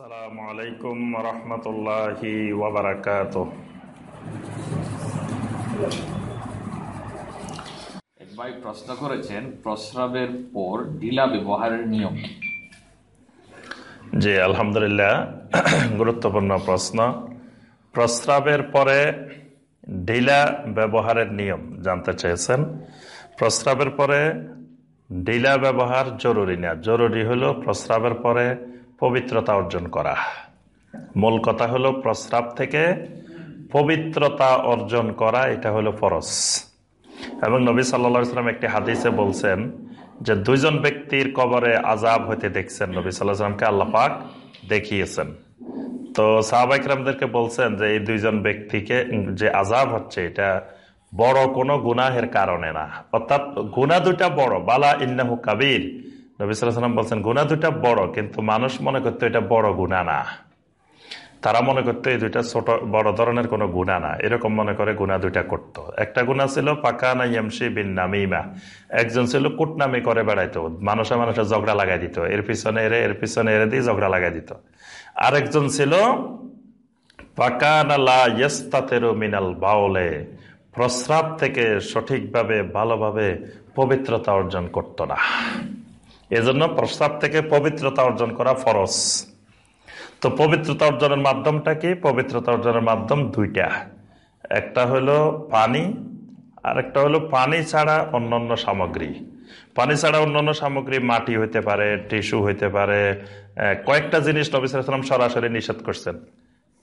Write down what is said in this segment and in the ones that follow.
আসসালামু আলাইকুম রহমতুল্লাহি ওবরাকাত এক ভাই প্রশ্ন করেছেন প্রস্রাবের পর ঢিলা ব্যবহারের নিয়ম? জি আলহামদুলিল্লাহ গুরুত্বপূর্ণ প্রশ্ন। প্রস্রাবের পরে ঢিলা ব্যবহারের নিয়ম জানতে চেয়েছেন। প্রস্রাবের পরে ঢিলা ব্যবহার জরুরি না। জরুরি হলো প্রস্রাবের পরে পবিত্রতা অর্জন করা। মূল কথা হলো প্রস্রাব থেকে পবিত্রতা অর্জন করা, এটা হলো ফরজ। এবং নবী সাল্লা সাল্লাম একটি হাদিসে বলছেন যে দুইজন ব্যক্তির কবরে আজাব হইতে দেখছেন, নবী সাল্লাহ সাল্লামকে আল্লাপাক দেখিয়েছেন। তো সাহাবাইকরামদেরকে বলছেন যে এই দুইজন ব্যক্তিকে যে আজাব হচ্ছে, এটা বড় কোনো গুনাহের কারণে না। অর্থাৎ গুনা দুটা বড়, বালা ইন্নাহু কাবির নবী সাল্লাম বলছেন গুনা দুটা বড়, কিন্তু মানুষ মনে করতো এটা বড় গুণা না। তারা মনে করতো এই দুইটা ছোট, বড় ধরনের কোনো গুণা না। এরকম মনে করে গুণা দুইটা করত। একটা গুণা ছিল পাকা না ইয়ামসি বিন নামিমা। একজন ছিল, কুটনামি করে বেড়াইতো। মানুষে মানুষে ঝগড়া লাগাই দিত। এর পিছনে এরে, এর পিছনে এরে দিয়ে ঝগড়া লাগাই দিত। আরেকজন ছিল পাকানালা ইয়েস্তাতেরো মিনাল বাউলে। প্রস্রাব থেকে সঠিকভাবে, ভালোভাবে পবিত্রতা অর্জন করত না। এজন্য প্রস্রাব থেকে পবিত্রতা অর্জন করা ফরজ। তো পবিত্রতা অর্জনের মাধ্যমটা কি? পবিত্রতা অর্জনের মাধ্যম দুইটা। একটা হলো পানি আর একটা হলো পানি ছাড়া অন্যান্য সামগ্রী। পানি ছাড়া অন্যান্য সামগ্রী মাটি হইতে পারে, টিস্যু হইতে পারে কয়েকটা জিনিস নবিসাম সরাসরি নিষেধ করছেন।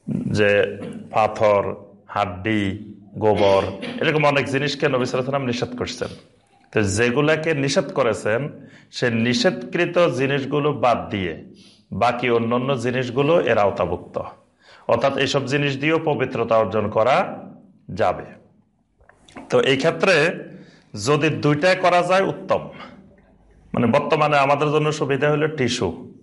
যে পাথর, হাড্ডি, গোবর, এরকম অনেক জিনিসকে নবিসাম নিষেধ করছেন। তো যেগুলাকে নিষেধ করেছেন, সে নিষেধকৃত জিনিসগুলো বাদ দিয়ে বাকি অন্যান্য জিনিসগুলো এর আওতাভুক্ত। অর্থাৎ এইসব জিনিস দিয়েও পবিত্রতা অর্জন করা যাবে। তো এই ক্ষেত্রে যদি দুইটাই করা যায় উত্তম। মানে বর্তমানে আমাদের জন্য সুবিধা হলো টিস্যু।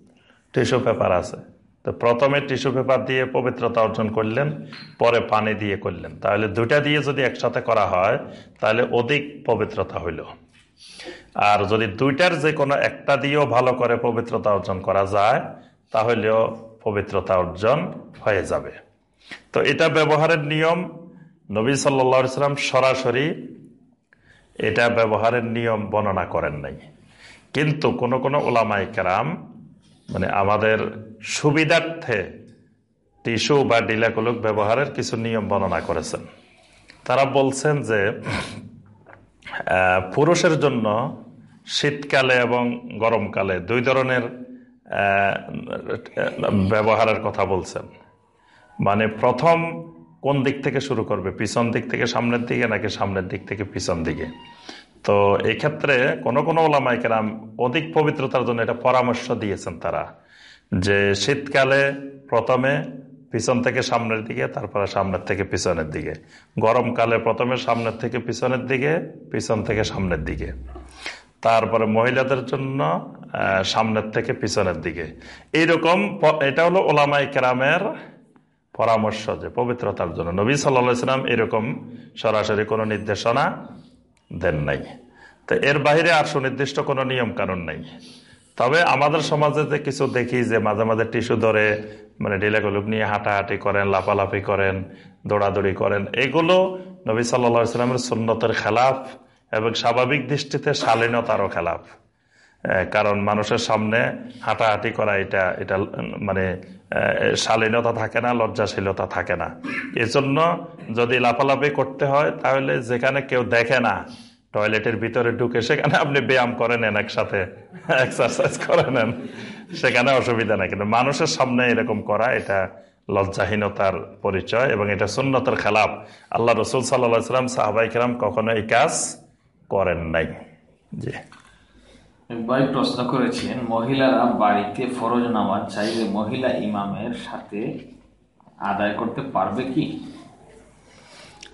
টিস্যু পেপার আছে। তো প্রথমে টিস্যু পেপার দিয়ে পবিত্রতা অর্জন করলেন, পরে পানি দিয়ে করলেন। তাহলে দুইটা দিয়ে যদি একসাথে করা হয়, তাহলে অধিক পবিত্রতা হইল আর যদি দুইটার যে কোনো একটা দিয়েও ভালো করে পবিত্রতা অর্জন করা যায়, তাহলেও পবিত্রতা অর্জন হয়ে যাবে। তো এটা ব্যবহারের নিয়ম। নবী সাল্লাম সরাসরি এটা ব্যবহারের নিয়ম বর্ণনা করেন নাই। কিন্তু কোন কোন ওলামাই কেরাম মানে আমাদের সুবিধার্থে টিস্যু বা ডিলাকুলুক ব্যবহারের কিছু নিয়ম বর্ণনা করেছেন। তারা বলছেন যে পুরুষের জন্য শীতকালে এবং গরমকালে দুই ধরনের ব্যবহারের কথা বলছেন। মানে প্রথম কোন দিক থেকে শুরু করবে, পিছন দিক থেকে সামনের দিকে নাকি সামনের দিক থেকে পিছন দিকে? তো এক্ষেত্রে ক্ষেত্রে কোনো কোনো ওলামাইকেরাম অধিক পবিত্রতার জন্য এটা পরামর্শ দিয়েছেন তারা, যে শীতকালে প্রথমে পিছন থেকে সামনের দিকে, তারপরে সামনের থেকে পিছনের দিকে। গরমকালে প্রথমে সামনের থেকে পিছনের দিকে, পিছন থেকে সামনের দিকে। তারপরে মহিলাদের জন্য সামনের থেকে পিছনের দিকে। এইরকম এটা হলো ওলামাই কেরামের পরামর্শ যে পবিত্রতার জন্য। নবী সাল্লাম এরকম সরাসরি কোনো নির্দেশনা দেন নাই। তো এর বাহিরে আর সুনির্দিষ্ট কোনো নিয়ম কানুন নাই। তবে আমাদের সমাজে যে কিছু দেখি যে মাঝে মাঝে টিস্যু ধরে মানে ডিলাগুলুক নিয়ে হাঁটাহাঁটি করেন, লাফালাফি করেন, দৌড়াদৌড়ি করেন, এগুলো নবী সাল্লা সাল্লামের সুন্নতের খেলাফ এবং স্বাভাবিক দৃষ্টিতে শালীনতারও খেলাফ। কারণ মানুষের সামনে হাঁটাহাঁটি করা এটা এটা মানে শালীনতা থাকে না, লজ্জাশীলতা থাকে না। এজন্য যদি লাফালাফি করতে হয়, তাহলে যেখানে কেউ দেখে না টয়লেটের ভিতরে ঢুকে সেখানে আপনি ব্যায়াম করে নেন একসাথে এক্সারসাইজ করে নেন। সেখানে অসুবিধা নেই, কিন্তু মানুষের সামনে এরকম করা, এটা লজ্জাহীনতার পরিচয় এবং এটা সুন্নতের খেলাফ। আল্লাহ রসুল সাল্লা সাল্লাম সাহাবাই খেলাম কখনো এই কাজ করেন নাই। জি। ভাই প্রশ্ন করেছেন, মহিলারা বাড়িতে ফরজ নামাজ চাইলে মহিলা ইমামের সাথে আদায় করতে পারবে কি?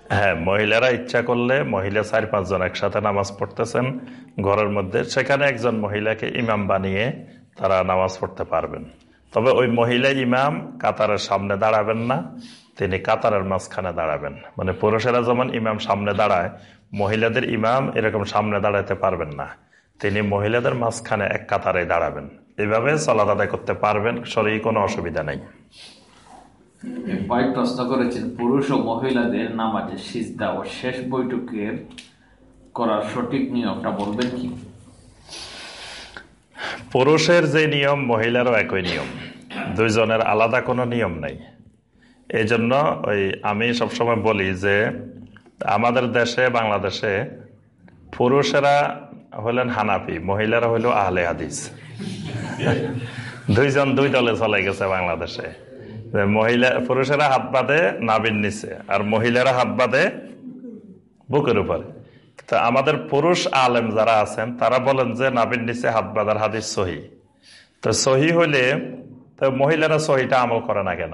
হ্যাঁ মহিলারা ইচ্ছা করলে মহিলা চার পাঁচজন একসাথে নামাজ পড়তেছেন। ঘরের মধ্যে সেখানে একজন মহিলাকে ইমাম বানিয়ে তারা নামাজ পড়তে পারবেন। তবে ওই মহিলা ইমাম কাতারের সামনে দাঁড়াবেন না, তিনি কাতারের মাঝখানে দাঁড়াবেন। মানে পুরুষেরা যেমন ইমাম সামনে দাঁড়ায়, মহিলাদের ইমাম এরকম সামনে দাঁড়াতে পারবেন না। তিনি মহিলাদের মাঝখানে এক কাতারে দাঁড়াবেন। এভাবে সলাত আদায় করতে পারবেন, শরীর কোনো অসুবিধা নেই। এক প্রশ্ন করেছেন, পুরুষ ও মহিলাদের নামাজে সিজদা ও শেষ বৈঠকের করার সঠিক নিয়মটা বলবেন কি? পুরুষের যে নিয়ম, মহিলারও একই নিয়ম। দুইজনের আলাদা কোনো নিয়ম নাই। এই জন্য ওই আমি সবসময় বলি যে, আমাদের দেশে, বাংলাদেশে পুরুষেরা হলেন হানাফি, মহিলারা হইল আহলে হাদিস। দুইজন দুই দলে চলে গেছে বাংলাদেশে। মহিলা, পুরুষেরা হাত বাঁধে নাবির নিচে, আর মহিলারা হাত বাঁধে বুকের উপরে। তো আমাদের পুরুষ আলেম যারা আছেন, তারা বলেন যে নাবির নিচে হাত বাঁধার হাদিস সহি। তো সহি হইলে তো মহিলারা সহিটা আমল করে না কেন?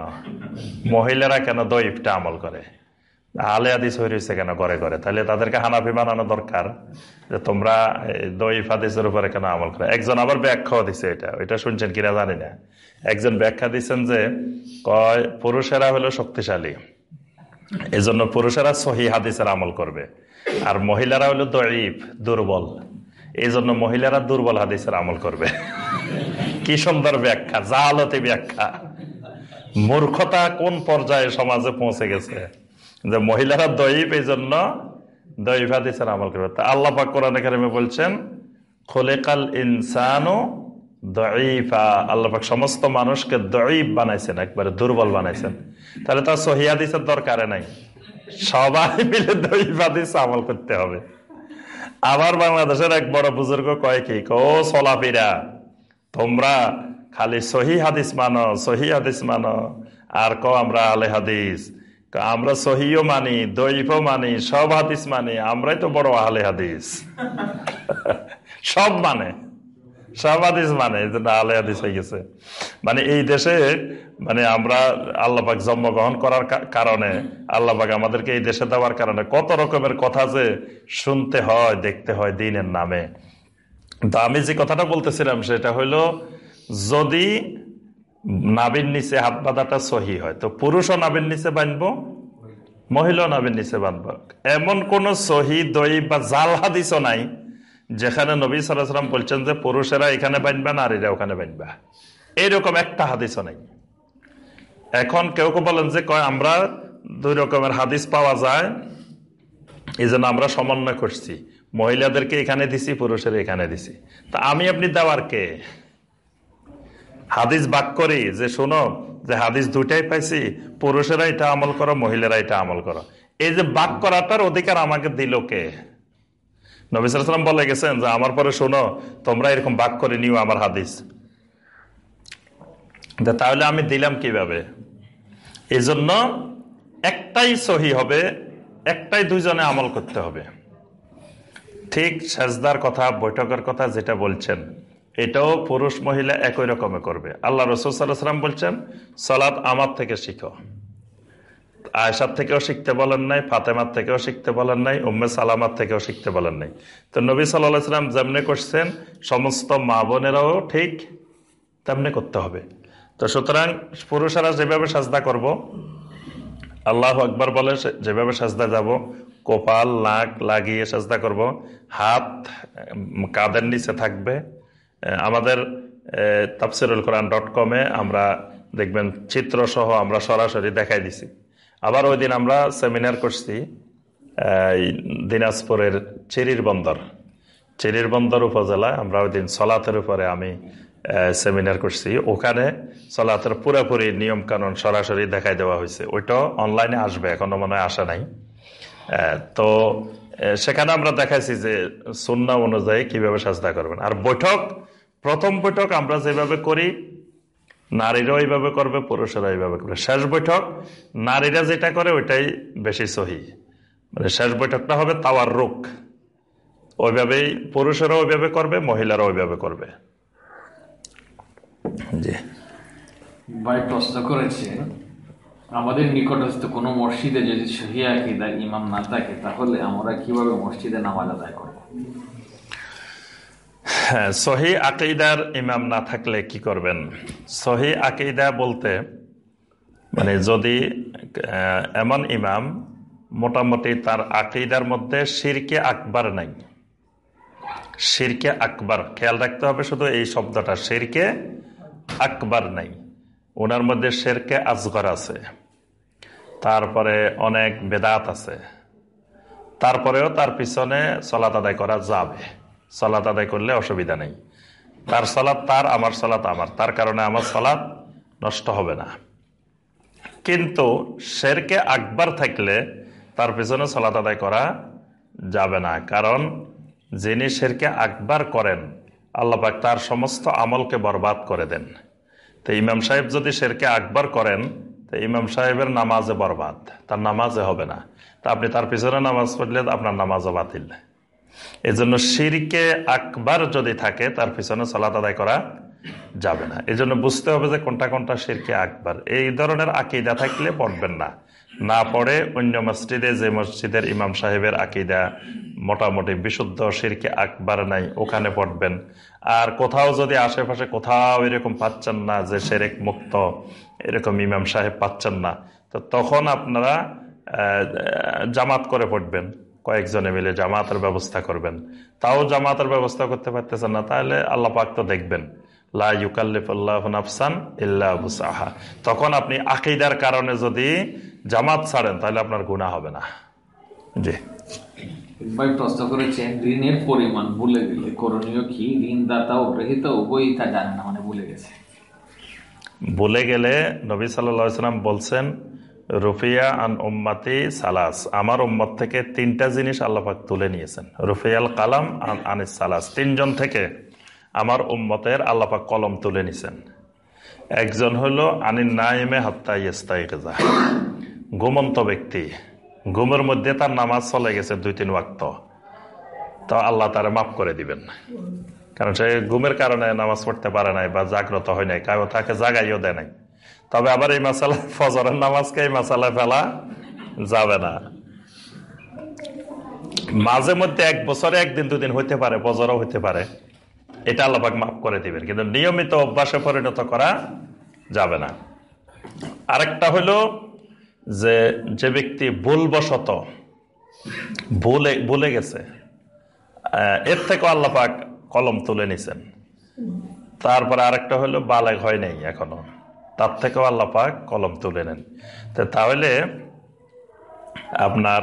মহিলারা কেন দইফটা আমল করে? আলে হাদিস হয়ে রয়েছে কেন করে করে তাহলে তাদেরকে হানাফি বানানো দরকার যে তোমরা দইফ হাদিসের উপরে কেন আমল করে? একজন আবার ব্যাখ্যাও দিছে এটা। ওইটা শুনছেন কিনা জানি না। একজন ব্যাখ্যা দিচ্ছেন যে, কয়, পুরুষেরা হলো শক্তিশালী। এজন্য পুরুষেরা সহি হাদিসের আমল করবে। আর মহিলারা হলো দরিফ দুর্বল। এই জন্য মহিলারা দুর্বল হাদিসের আমল করবে। কি সুন্দর ব্যাখ্যা, জালতি ব্যাখ্যা। মূর্খতা কোন পর্যায়ে সমাজে পৌঁছে গেছে? যে মহিলারা দইফ এই জন্য দইফ হাদিসের আমল করবে। তা আল্লাহ পাক কোরআন কারিমে বলছেন, খোলেকাল ইনসানও দইফা আল্লাহ সমস্ত মানুষকে দইফ বানাইছেন, একবারে দুর্বল বানাইছেন। তাহলে তার সহিয়াদিসের দরকারে নাই। সবাই মিলে দইফ হাদিস আমল করতে হবে। আবার বাংলাদেশের এক বড় বুজুর্গ কয় কি ও সলাপিরা তোমরা খালি সহি হাদিস মানো, সহি হাদিস মানো, আর ক আমরা আলে হাদিস। আমরা সহিও মানি দৈফও মানি, সব হাদিস মানি, আমরাই তো বড় আহলে হাদিস। সব মানে। সব হাদিস মানে আলে হাদিস হয়ে গেছে। মানে এই দেশে মানে আমরা আল্লাপাক জন্মগ্রহণ করার কারণে আল্লাপাক আমাদেরকে এই দেশে দেওয়ার কারণে কত রকমের কথা যে শুনতে হয়, দেখতে হয় দিনের নামে। তো আমি যে কথাটা বলতেছিলাম, সেটা হইল, যদি নাবির নিচে হাত বাঁধাটা সহি হয়, তো পুরুষও নাবির নিচে বাঁধবো, মহিলাও নাবির নিচে বাঁধবো। এমন কোন সহি দই বা জাল হাদিসও নাই যেখানে নবী সালাম বলছেন যে, পুরুষেরা এখানে বাঁধবা, নারীরা ওখানে বাঁধবা। এইরকম একটা হাদিসও নাই। এখন কেউ কেউ বলেন যে, কয়, আমরা দুই রকমের হাদিস পাওয়া যায়। এই জন্য আমরা সমন্বয় করছি। মহিলাদেরকে এখানে দিছি, পুরুষের এখানে দিছি। তা আমি আপনি দেওয়ার কে? হাদিস বাক করি যে, শোনো, যে হাদিস দুইটাই পাইছি, পুরুষেরা এটা আমল করো, মহিলারা এটা আমল করো। এই যে বাক করাটার অধিকার আমাকে দিল কে? নবিসাম বলে গেছেন যে, আমার পরে শোনো, তোমরা এরকম বাক করে নিও আমার হাদিস। তাহলে আমি দিলাম কীভাবে? এই জন্য একটাই সহি হবে, একটাই দুইজনে আমল করতে হবে। ঠিক সাজদার কথা, বৈঠকের কথা যেটা বলছেন, এটাও পুরুষ মহিলা একই রকমে করবে। আল্লাহ রসুলাম বলছেন সলাৎ আমার থেকে শিখো। আয়সার থেকেও শিখতে বলেন নাই, ফাতেমার থেকেও শিখতে বলেন নাই, উম্মে সালামার থেকেও শিখতে বলেন নাই। তো নবী সাল্লাহ সাল্লাম যেমনি করছেন, সমস্ত মা বোনেরাও ঠিক তেমনি করতে হবে। তো সুতরাং পুরুষেরা যেভাবে সাজদা করব, আল্লাহ আকবর বলে যেভাবে সাজদা যাব, কপাল, নাক লাগিয়ে সাজদা করব, হাত কাদের নিচে থাকবে। আমাদের তাফসিরুল কোরআন ডট কমে আমরা দেখবেন চিত্রসহ আমরা সরাসরি দেখাই দিছি। আবার ওই দিন আমরা সেমিনার করছি দিনাজপুরের চেরির বন্দর। চেরির বন্দর উপজেলায় আমরা ওই দিন সলাতের উপরে আমি সেমিনার করছি। ওখানে সলাতের পুরোপুরি নিয়ম কানুন সরাসরি দেখাই দেওয়া হয়েছে। ওইটাও অনলাইনে আসবে, এখনও মনে হয় আসা নাই। তো সেখানে আমরা দেখাইছি যে সুন্না অনুযায়ী কীভাবে সাজদা করবেন। আর বৈঠক, প্রথম বৈঠক আমরা যেভাবে করি নারীরাও এইভাবে করবে, পুরুষেরা এইভাবে করবে। শেষ বৈঠক, নারীরা যেটা করে ওইটাই বেশি সহি। মানে শেষ বৈঠকটা হবে তাওয়ার রোগ ওইভাবেই পুরুষেরা ওইভাবে করবে মহিলারা ওইভাবে করবে। জি। ভাই, প্রশ্ন করেছে, আমাদের নিকটস্থ কোনো মসজিদে যদি সহিয়া আকিদার ইমাম না থাকে, তাহলে আমরা কীভাবে মসজিদে নামাজ আদায় করব? হ্যাঁ সহি আকিদার ইমাম না থাকলে কি করবেন? সহি আকিদা বলতে মানে যদি এমন ইমাম, মোটামুটি তার আকিদার মধ্যে সিরকে আকবার নাই। শিরকে আকবার, খেয়াল রাখতে হবে শুধু এই শব্দটা শিরকে আকবার নাই। ওনার মধ্যে শেরকে আজগর আছে। তারপরে অনেক বেদাত আছে। তারপরেও তার পিছনে সলাত আদায় করা যাবে। সলাত আদায় করলে অসুবিধা নেই। তার সলাৎ তার, আমার সলাৎ আমার। তার কারণে আমার সলাৎ নষ্ট হবে না। কিন্তু শেরকে আকবার থাকলে তার পিছনে সলাত আদায় করা যাবে না। কারণ যিনি শেরকে আকবার করেন আল্লাপাক তার সমস্ত আমলকে বরবাদ করে দেন। তো ইমাম সাহেব যদি শেরকে আকবার করেন, তো ইমাম সাহেবের নামাজে বরবাদ। তার নামাজে হবে না। তা আপনি তার পিছনে নামাজ পড়লে আপনার নামাজও বাতিল। এই জন্য শিরকে আকবার যদি থাকে, তার পিছনে সলাত আদায় করা যাবে না। এই জন্য বুঝতে হবে যে কোনটা কোনটা শিরকে আকবার। এই ধরনের আকিদা থাকলে পড়বেন না। না পড়ে অন্য মসজিদে, যে মসজিদের ইমাম সাহেবের আকিদা মোটামুটি বিশুদ্ধ শিরকে আকবার নাই, ওখানে পড়বেন। আর কোথাও যদি আশেপাশে কোথাও এরকম পাচ্ছেন না যে সেরেক মুক্ত, এরকম ইমাম সাহেব পাচ্ছেন না, তো তখন আপনারা জামাত করে পড়বেন। কয়েকজনে মিলে জামাতের ব্যবস্থা করবেন। তাও জামাতের ব্যবস্থা করতে পারতেছেন না তাহলে আল্লাহ পাক তো দেখবেন। তখন আপনি আকিদার কারণে যদি জামাত ছাড়েন তাহলে আপনার গুণা হবে না। জি। ভাই প্রশ্ন করেছেন ঋণের পরিমাণ ভুলে গেলে করণীয় কি? ঋণদাতা ও গ্রহিত উভয়ই তা জানে না মানে ভুলে গেছে। ভুলে গেলে নবী সাল্লাম বলছেন রুফিয়া আন উম্মাতি সালাস। আমার উম্মত থেকে তিনটা জিনিস আল্লাপাক তুলে নিয়েছেন। রুফিয়াল কালাম আন আনিস সালাস। তিনজন থেকে আমার উম্মতের আল্লাপাক কলম তুলে নিছেন। একজন হলো, আনিন নাইমে হত্যাই ইস্তাইকেজা ঘুমন্ত ব্যক্তি। ঘুমের মধ্যে তার নামাজ চলে গেছে দুই, তিন ওয়াক্ত। তো আল্লাহ তারা মাফ করে দিবেন। কারণ সে ঘুমের কারণে নামাজ পড়তে পারে নাই বা জাগ্রত হয় নাই কাউ তাকে জাগাইও দেয় নাই। তবে আবার এই মাসালা ফজরের নামাজকে এই মাসালা ফেলা যাবে না। মাঝে মধ্যে এক বছরে একদিন, দুদিন হইতে পারে, ফজরও হইতে পারে। এটা আল্লাপাক মাফ করে দিবেন, কিন্তু নিয়মিত অভ্যাসে পরিণত করা যাবে না। আরেকটা হলো যে যে ব্যক্তি ভুলবশত, ভুলে ভুলে গেছে এর থেকে আল্লাপাক কলম তুলে নিছেন। তারপরে আরেকটা হলো বালেগ হয় নাই এখনও। তার থেকেও আল্লাপাক কলম তুলে নেন। তো তাহলে আপনার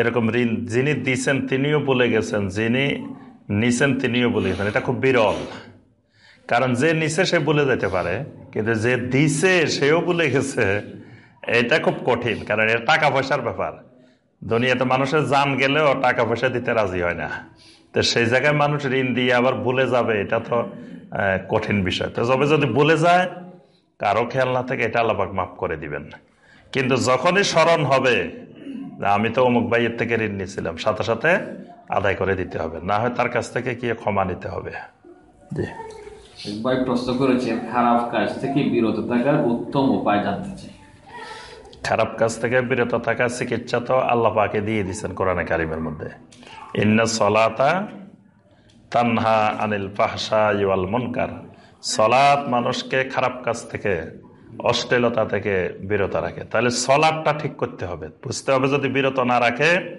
এরকম ঋণ যিনি দিছেন তিনিও বলে গেছেন, যিনি নিছেন তিনিও বলে গেছেন। এটা খুব বিরল। কারণ যে নিছে সে বলে যেতে পারে, কিন্তু যে দিছে সেও বলে গেছে, এটা খুব কঠিন, কারণ এটা টাকা পয়সার ব্যাপার। দুনিয়াতে মানুষের জান গেলেও টাকা পয়সা দিতে রাজি হয় না। তো সেই জায়গায় মানুষ ঋণ দিয়ে আবার ভুলে যাবে, এটা তো কঠিন বিষয়। তো যবে যদি ভুলে যায় কারও খেয়াল না থেকে এটা আল্লাপাক মাফ করে দিবেন। কিন্তু যখনই স্মরণ হবে আমি তো অমুক ভাইয়ের থেকে ঋণ নিয়েছিলাম সাথে সাথে আদায় করে দিতে হবে। না হয় তার কাছ থেকে গিয়ে ক্ষমা নিতে হবে। জি। ভাই প্রশ্ন করেছেন খারাপ কাজ থেকে বিরত থাকার উত্তম উপায় জানতে চাই। খারাপ কাজ থেকে বিরত থাকার চিকিৎসা তো আল্লাহ পাকে দিয়ে দিচ্ছেন কোরআনে কারিমের মধ্যে। ইন্না সলাতা তানহা আনিল পাহসা ইউল মনকার। সলাৎ মানুষকে খারাপ কাজ থেকে, অশ্লীলতা থেকে বিরত রাখে। তাহলে সলাদটা ঠিক করতে হবে। বুঝতে হবে যদি বিরত না রাখে,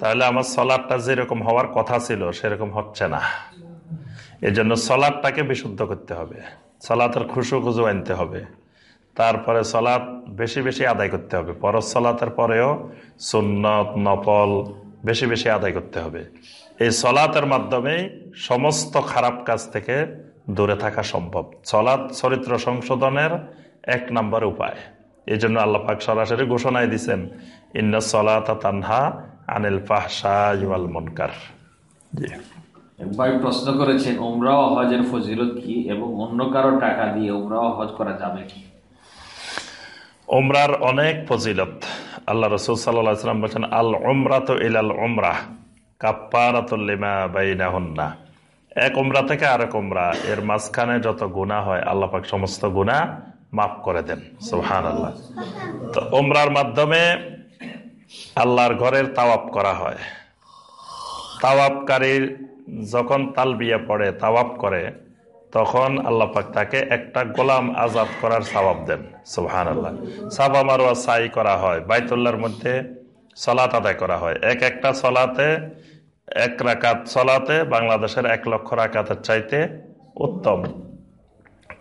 তাহলে আমার সলাদটা যেরকম হওয়ার কথা ছিল, সেরকম হচ্ছে না। এই জন্য সলাদটাকে বিশুদ্ধ করতে হবে। সলাতের খুশু খুজু আনতে হবে। তারপরে সলাৎ বেশি বেশি আদায় করতে হবে। পরশ সলাতের পরেও সুন্নত, নফল বেশি বেশি আদায় করতে হবে। এই সলাতের মাধ্যমেই সমস্ত খারাপ কাজ থেকে দূরে থাকা সম্ভব। সলাৎ চরিত্র সংশোধনের এক নম্বর উপায়। এই জন্য আল্লাপাক সরাসরি ঘোষণায় দিচ্ছেন ইন্না সলাত তানহা আনিল পাহসা ইউল মনকার। জি। ভাই প্রশ্ন করেছেন উমরা ও হজের ফজিলত কি এবং অন্য কারও টাকা দিয়ে উমরা ও হজ করা যাবে কি? ওমরার অনেক ফজিলত। আল্লাহ রসুল সাল্লাম বলছেন আল ওমরা তো ইলাল ওমরা কাপ্পারাতুল্লিমা বাইনা হন্না এক ওমরা থেকে আরেক ওমরা এর মাঝখানে যত গুণা হয়, আল্লাহ পাক সমস্ত গুণা মাফ করে দেন। সুহান আল্লাহ তো ওমরার মাধ্যমে আল্লাহর ঘরের তাওয়াপ করা হয়। তাওয়াবকারীর যখন তালবিয়া পড়ে তাওয়াপ করে, তখন আল্লাহ পাক তাকে একটা গোলাম আজাদ করার সবাব দেন। সুহান আল্লাহ সাবা মারোয়া সাই করা হয়। বাইতুল্লার মধ্যে সলাত আদায় করা হয়। এক একটা সলাতে এক রাকাত চলাতে বাংলাদেশের এক লক্ষ রাকাতের চাইতে উত্তম।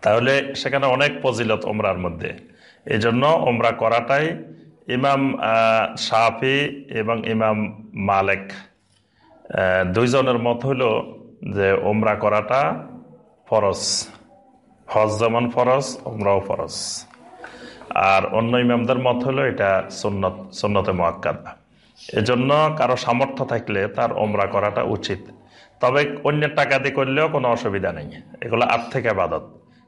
তাহলে সেখানে অনেক ফজিলত ওমরার মধ্যে। এই জন্য ওমরা করাটাই ইমাম সাফি এবং ইমাম মালেক দুইজনের মত হইল যে ওমরা করাটা ফরজ। হজ যেমন ফরজ ওমরাও ফরজ। আর অন্য ইমামদের মত হলো এটা সন্নত, সন্নতে মোয়াক্কাদ। এজন্য কারও সামর্থ্য থাকলে তার ওমরা করাটা উচিত। তবে অন্যের টাকা দিয়ে করলেও কোনো অসুবিধা নেই। এগুলো আর্থিক আবাদত।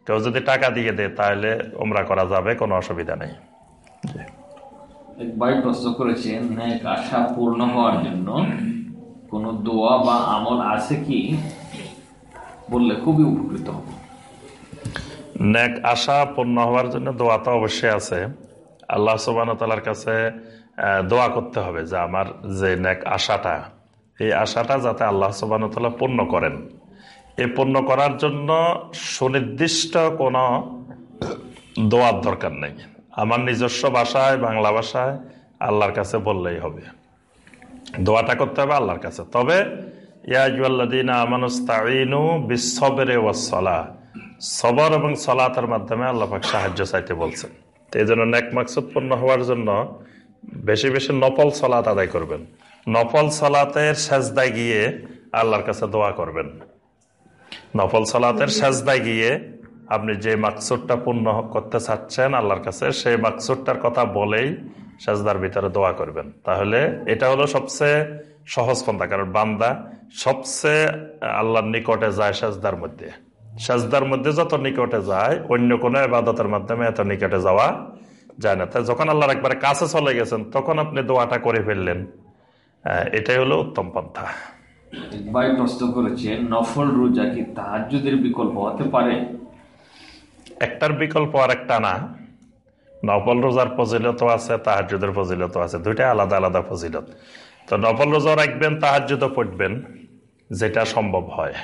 কেউ যদি টাকা দিয়ে দেয় তাহলে ওমরা করা যাবে কোনো অসুবিধা নেই। ভাই প্রশ্ন করেছেন ন্যাক আশা পূর্ণ হওয়ার জন্য কোন দোয়া বা আমল আছে কি? বললে খুবই উপকৃত হব। আশা পূর্ণ হওয়ার জন্য দোয়া তো অবশ্যই আছে। আল্লাহ সুবান তালার কাছে দোয়া করতে হবে যে আমার যে নেক আশাটা, এই আশাটা যাতে আল্লাহ সুবান তালা পূর্ণ করেন। এ পূর্ণ করার জন্য সুনির্দিষ্ট কোনো দোয়ার দরকার নেই। আমার নিজস্ব ভাষায়, বাংলা ভাষায় আল্লাহর কাছে বললেই হবে। দোয়াটা করতে হবে আল্লাহর কাছে। তবে ইয়াজুয়াল্লাদিন আমানুস্তাইনু বিশ্ববেরে ওয়াসলা সবর এবং সলাতের মাধ্যমে আল্লাহাক সাহায্য চাইতে বলছেন। তো এই জন্য নেক মাকসুদ পূর্ণ হওয়ার জন্য বেশি বেশি নফল সলাত আদায় করবেন। নফল সলাতের সেজদায় গিয়ে আল্লাহর কাছে দোয়া করবেন। নফল সলাতের সেজদায় গিয়ে আপনি যে মাকসুদটা পূর্ণ করতে চাচ্ছেন আল্লাহর কাছে, সেই মাকসুদটার কথা বলেই সেজদার ভিতরে দোয়া করবেন। তাহলে এটা হলো সবচেয়ে সহজ পন্থা, কারণ বান্দা সবচেয়ে আল্লাহর নিকটে যায় সেজদার মধ্যে। সাজদার মধ্যে যত নিকটে যায়, অন্য কোনো আবাদতের মাধ্যমে এত নিকটে যাওয়া যায় না। তাই যখন আল্লাহর একবারে কাছে চলে গেছেন তখন আপনি দোয়াটা করে ফেললেন। এটাই হলো উত্তম পন্থা। ভাই প্রশ্ন করেছেন নফল রোজা কি তাহাজুদের বিকল্প হতে পারে? একটার বিকল্প আর একটা না। নফল রোজার ফজিলত আছে তাহাজুদের ফজিলত আছে। দুইটা আলাদা আলাদা ফজিলত। তো নফল রোজা রাখবেন তাহাজুদও পড়বেন যেটা সম্ভব হয়।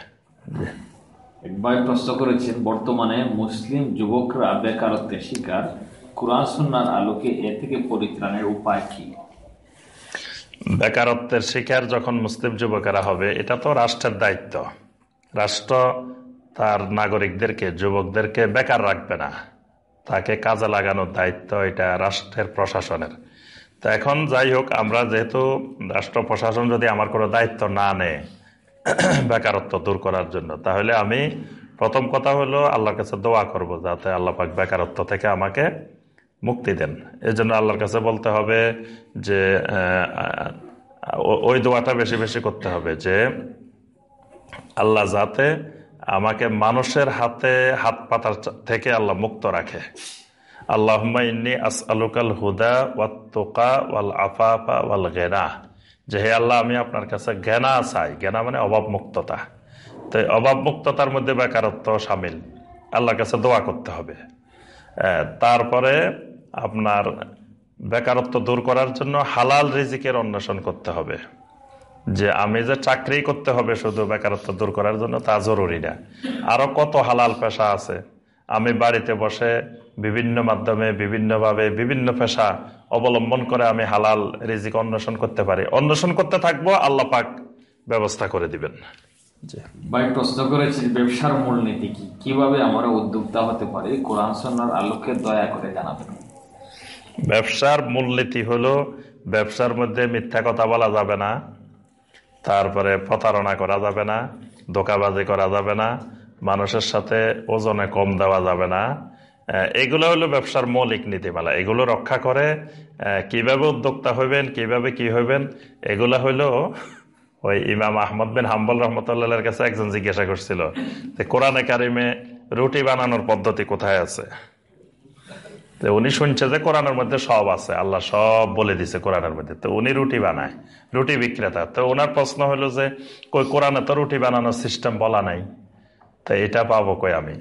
একবার প্রশ্ন করেছেন বর্তমানে মুসলিম যুবকরা বেকারত্বের শিকার। আলোকে এ থেকে পরিত্রাণের উপায় কি? বেকারত্বের শিকার যখন মুসলিম যুবকেরা হবে, এটা তো রাষ্ট্রের দায়িত্ব। রাষ্ট্র তার নাগরিকদেরকে, যুবকদেরকে বেকার রাখবে না। তাকে কাজে লাগানোর দায়িত্ব এটা রাষ্ট্রের প্রশাসনের। তো এখন যাই হোক, আমরা যেহেতু রাষ্ট্র প্রশাসন যদি আমার কোনো দায়িত্ব না নেয় বেকারত্ব দূর করার জন্য, তাহলে আমি প্রথম কথা হলো আল্লাহর কাছে দোয়া করব যাতে আল্লাহ পাক বেকারত্ব থেকে আমাকে মুক্তি দেন। এই জন্য আল্লাহর কাছে বলতে হবে যে ওই দোয়াটা বেশি বেশি করতে হবে যে, আল্লাহ যাতে আমাকে মানুষের হাতে হাত পাতার থেকে আল্লাহ মুক্ত রাখে। আল্লাহ ইন্নি আস আলুকাল হুদা ওয়াত্তোকা ওয়াল আফাফা ওয়াল গেনা। যে হে আল্লাহ, আমি আপনার কাছে জ্ঞানা চাই। জ্ঞানা মানে অভাব মুক্ততা তো অভাব মুক্ততার মধ্যে বেকারত্ব সামিল। আল্লাহর কাছে দোয়া করতে হবে। তারপরে আপনার বেকারত্ব দূর করার জন্য হালাল রিজিকের অন্বেষণ করতে হবে। যে আমি যে চাকরি করতে হবে শুধু বেকারত্ব দূর করার জন্য তা জরুরি না। আরও কত হালাল পেশা আছে। আমি বাড়িতে বসে বিভিন্ন মাধ্যমে, বিভিন্নভাবে বিভিন্ন পেশা অবলম্বন করে আমি হালাল রিজিক অন্বেষণ করতে পারি। অন্বেষণ করতে থাকব, আল্লাহ পাক ব্যবস্থা করে দিবেন। ব্যবসার মূলনীতি কি? কীভাবে আমরা উদ্যোক্তা হতে পারি? কোরআন সন্ন্যার আলোকে দয়া করে জানাবেন। ব্যবসার মূলনীতি হলো, ব্যবসার মধ্যে মিথ্যা কথা বলা যাবে না, তারপরে প্রতারণা করা যাবে না দোকাবাজি করা যাবে না, মানুষের সাথে ওজনে কম দেওয়া যাবে না। এগুলো হলো ব্যবসার মৌলিক নীতিমালা। এগুলো রক্ষা করে কীভাবে উদ্যোক্তা হইবেন, কীভাবে কি হইবেন, এগুলো হইল, ওই ইমাম আহমদ বিন হাম্বল রহমতুল্লাহ কাছে একজন জিজ্ঞাসা করছিল যে, কোরআনে কারিমে রুটি বানানোর পদ্ধতি কোথায় আছে? উনি শুনছে যে কোরআনের মধ্যে সব আছে, আল্লাহ সব বলে দিছে কোরআনের মধ্যে। তো উনি রুটি বানায়, রুটি বিক্রেতা। তো ওনার প্রশ্ন হলো যে, কই কোরআনে তো রুটি বানানোর সিস্টেম বলা নাই? তো এটা পাবো কই আমি?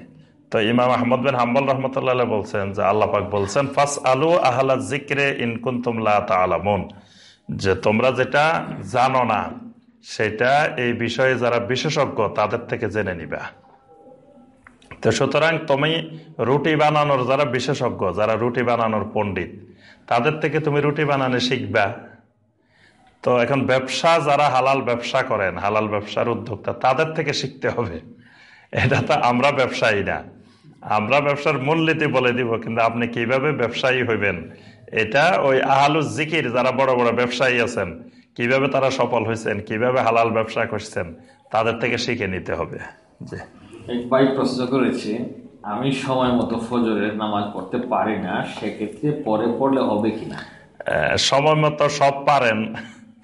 তো ইমাম আহমদ বিন হাম্বল রহমতুল্লাহ বলছেন যে, আল্লাহ পাক বলছেন ফাস আলু আহলা জিক্রে ইনকুন্তুমলা তালামুন যে তোমরা যেটা জানো না, সেটা এই বিষয়ে যারা বিশেষজ্ঞ, তাদের থেকে জেনে নিবা। তো সুতরাং তুমি রুটি বানানোর যারা বিশেষজ্ঞ, যারা রুটি বানানোর পণ্ডিত, তাদের থেকে তুমি রুটি বানানো শিখবা। তো এখন ব্যবসা, যারা হালাল ব্যবসা করেন, হালাল ব্যবসার উদ্যোক্তা, তাদের থেকে শিখতে হবে। এটা তো আমরা ব্যবসায়ী না। আমরা ব্যবসার মূলনীতি বলে দিব, কিন্তু আপনি কীভাবে ব্যবসায়ী হইবেন? এটা ওই আহালুজ জিকির, যারা বড় বড় ব্যবসায়ী আছেন, কীভাবে তারা সফল হয়েছেন কীভাবে হালাল ব্যবসা করছেন, তাদের থেকে শিখে নিতে হবে। জি। এক ভাই প্রশ্ন করেছে আমি সময় মতো ফজরের নামাজ পড়তে পারি না সেক্ষেত্রে পরে পড়লে হবে কিনা? আহ, সময় মতো সব পারেন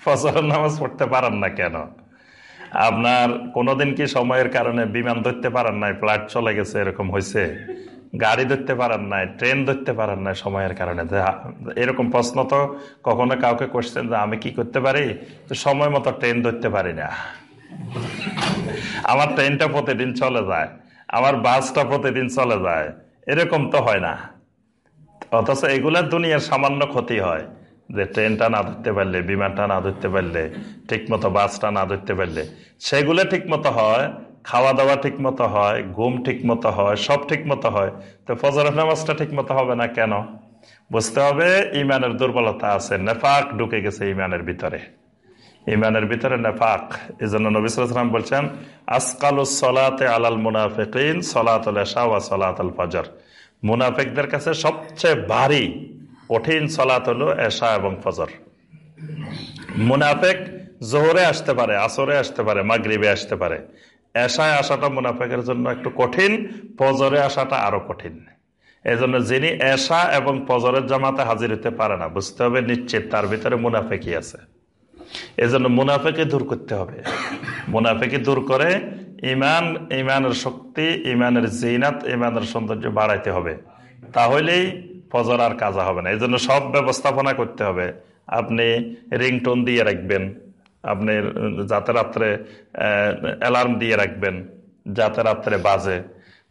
ফজরের নামাজ পড়তে পারেন না কেন? আপনার কোনোদিন কি সময়ের কারণে বিমান ধরতে পারেন নাই ফ্লাইট চলে গেছে এরকম হয়েছে? গাড়ি ধরতে পারেন নাই ট্রেন ধরতে পারেন নাই সময়ের কারণে? এরকম প্রশ্ন তো কখনো কাউকে করছেন যে আমি কি করতে পারি? সময় মতো ট্রেন ধরতে পারি না। আমার ট্রেনটা প্রতিদিন চলে যায়, আমার বাসটা প্রতিদিন চলে যায়, এরকম তো হয় না। অথচ এগুলা দুনিয়ার সামান্য ক্ষতি হয়, যে ট্রেনটা না ধরতে পারলে, বিমানটা না ধরতে পারলে, ঠিকমতো বাসটা না ধরতে পারলে, সেগুলো ঠিকমতো হয় খাওয়া দাওয়া ঠিকমতো হয়, ঘুম ঠিকমতো হয়, সব ঠিকমতো হয়, তো ফজরের নামাজটা ঠিকমতো হবে না কেন? বুঝতে হবে, ইমানের দুর্বলতা আছে, নেফাক ঢুকে গেছে ইমানের ভিতরে। ইমানের ভিতরে নেফাক। এই জন্য নবিসাম বলছেন আসকালুস সলাতে আলাল মুনাফিকিন, সলাতুল এশা ওয়া সলাতুল ফজর। মুনাফিকদের কাছে সবচেয়ে ভারী, কঠিন সলাত হলো এশা এবং ফজর। মুনাফেক জোহরে আসতে পারে, আসরে আসতে পারে, মাগরিবে আসতে পারে। এশায় আসাটা মুনাফেকের জন্য একটু কঠিন, ফজরে আসাটা আরও কঠিন। এই জন্য যিনি এশা এবং ফজরের জামাতে হাজির হতে পারে না, বুঝতে হবে নিশ্চিত তার ভিতরে মুনাফেকই আছে। এই জন্য মুনাফেকে দূর করতে হবে। মুনাফেকে দূর করে ইমান ইমানের শক্তি ইমানের জিনাত ইমানের সৌন্দর্য বাড়াইতে হবে। তাহলেই ফজর আর কাজা হবে না। এই জন্য সব ব্যবস্থাপনা করতে হবে। আপনি রিংটোন দিয়ে রাখবেন। আপনি যাতে রাত্রে অ্যালার্ম দিয়ে রাখবেন, যাতে রাত্রে বাজে।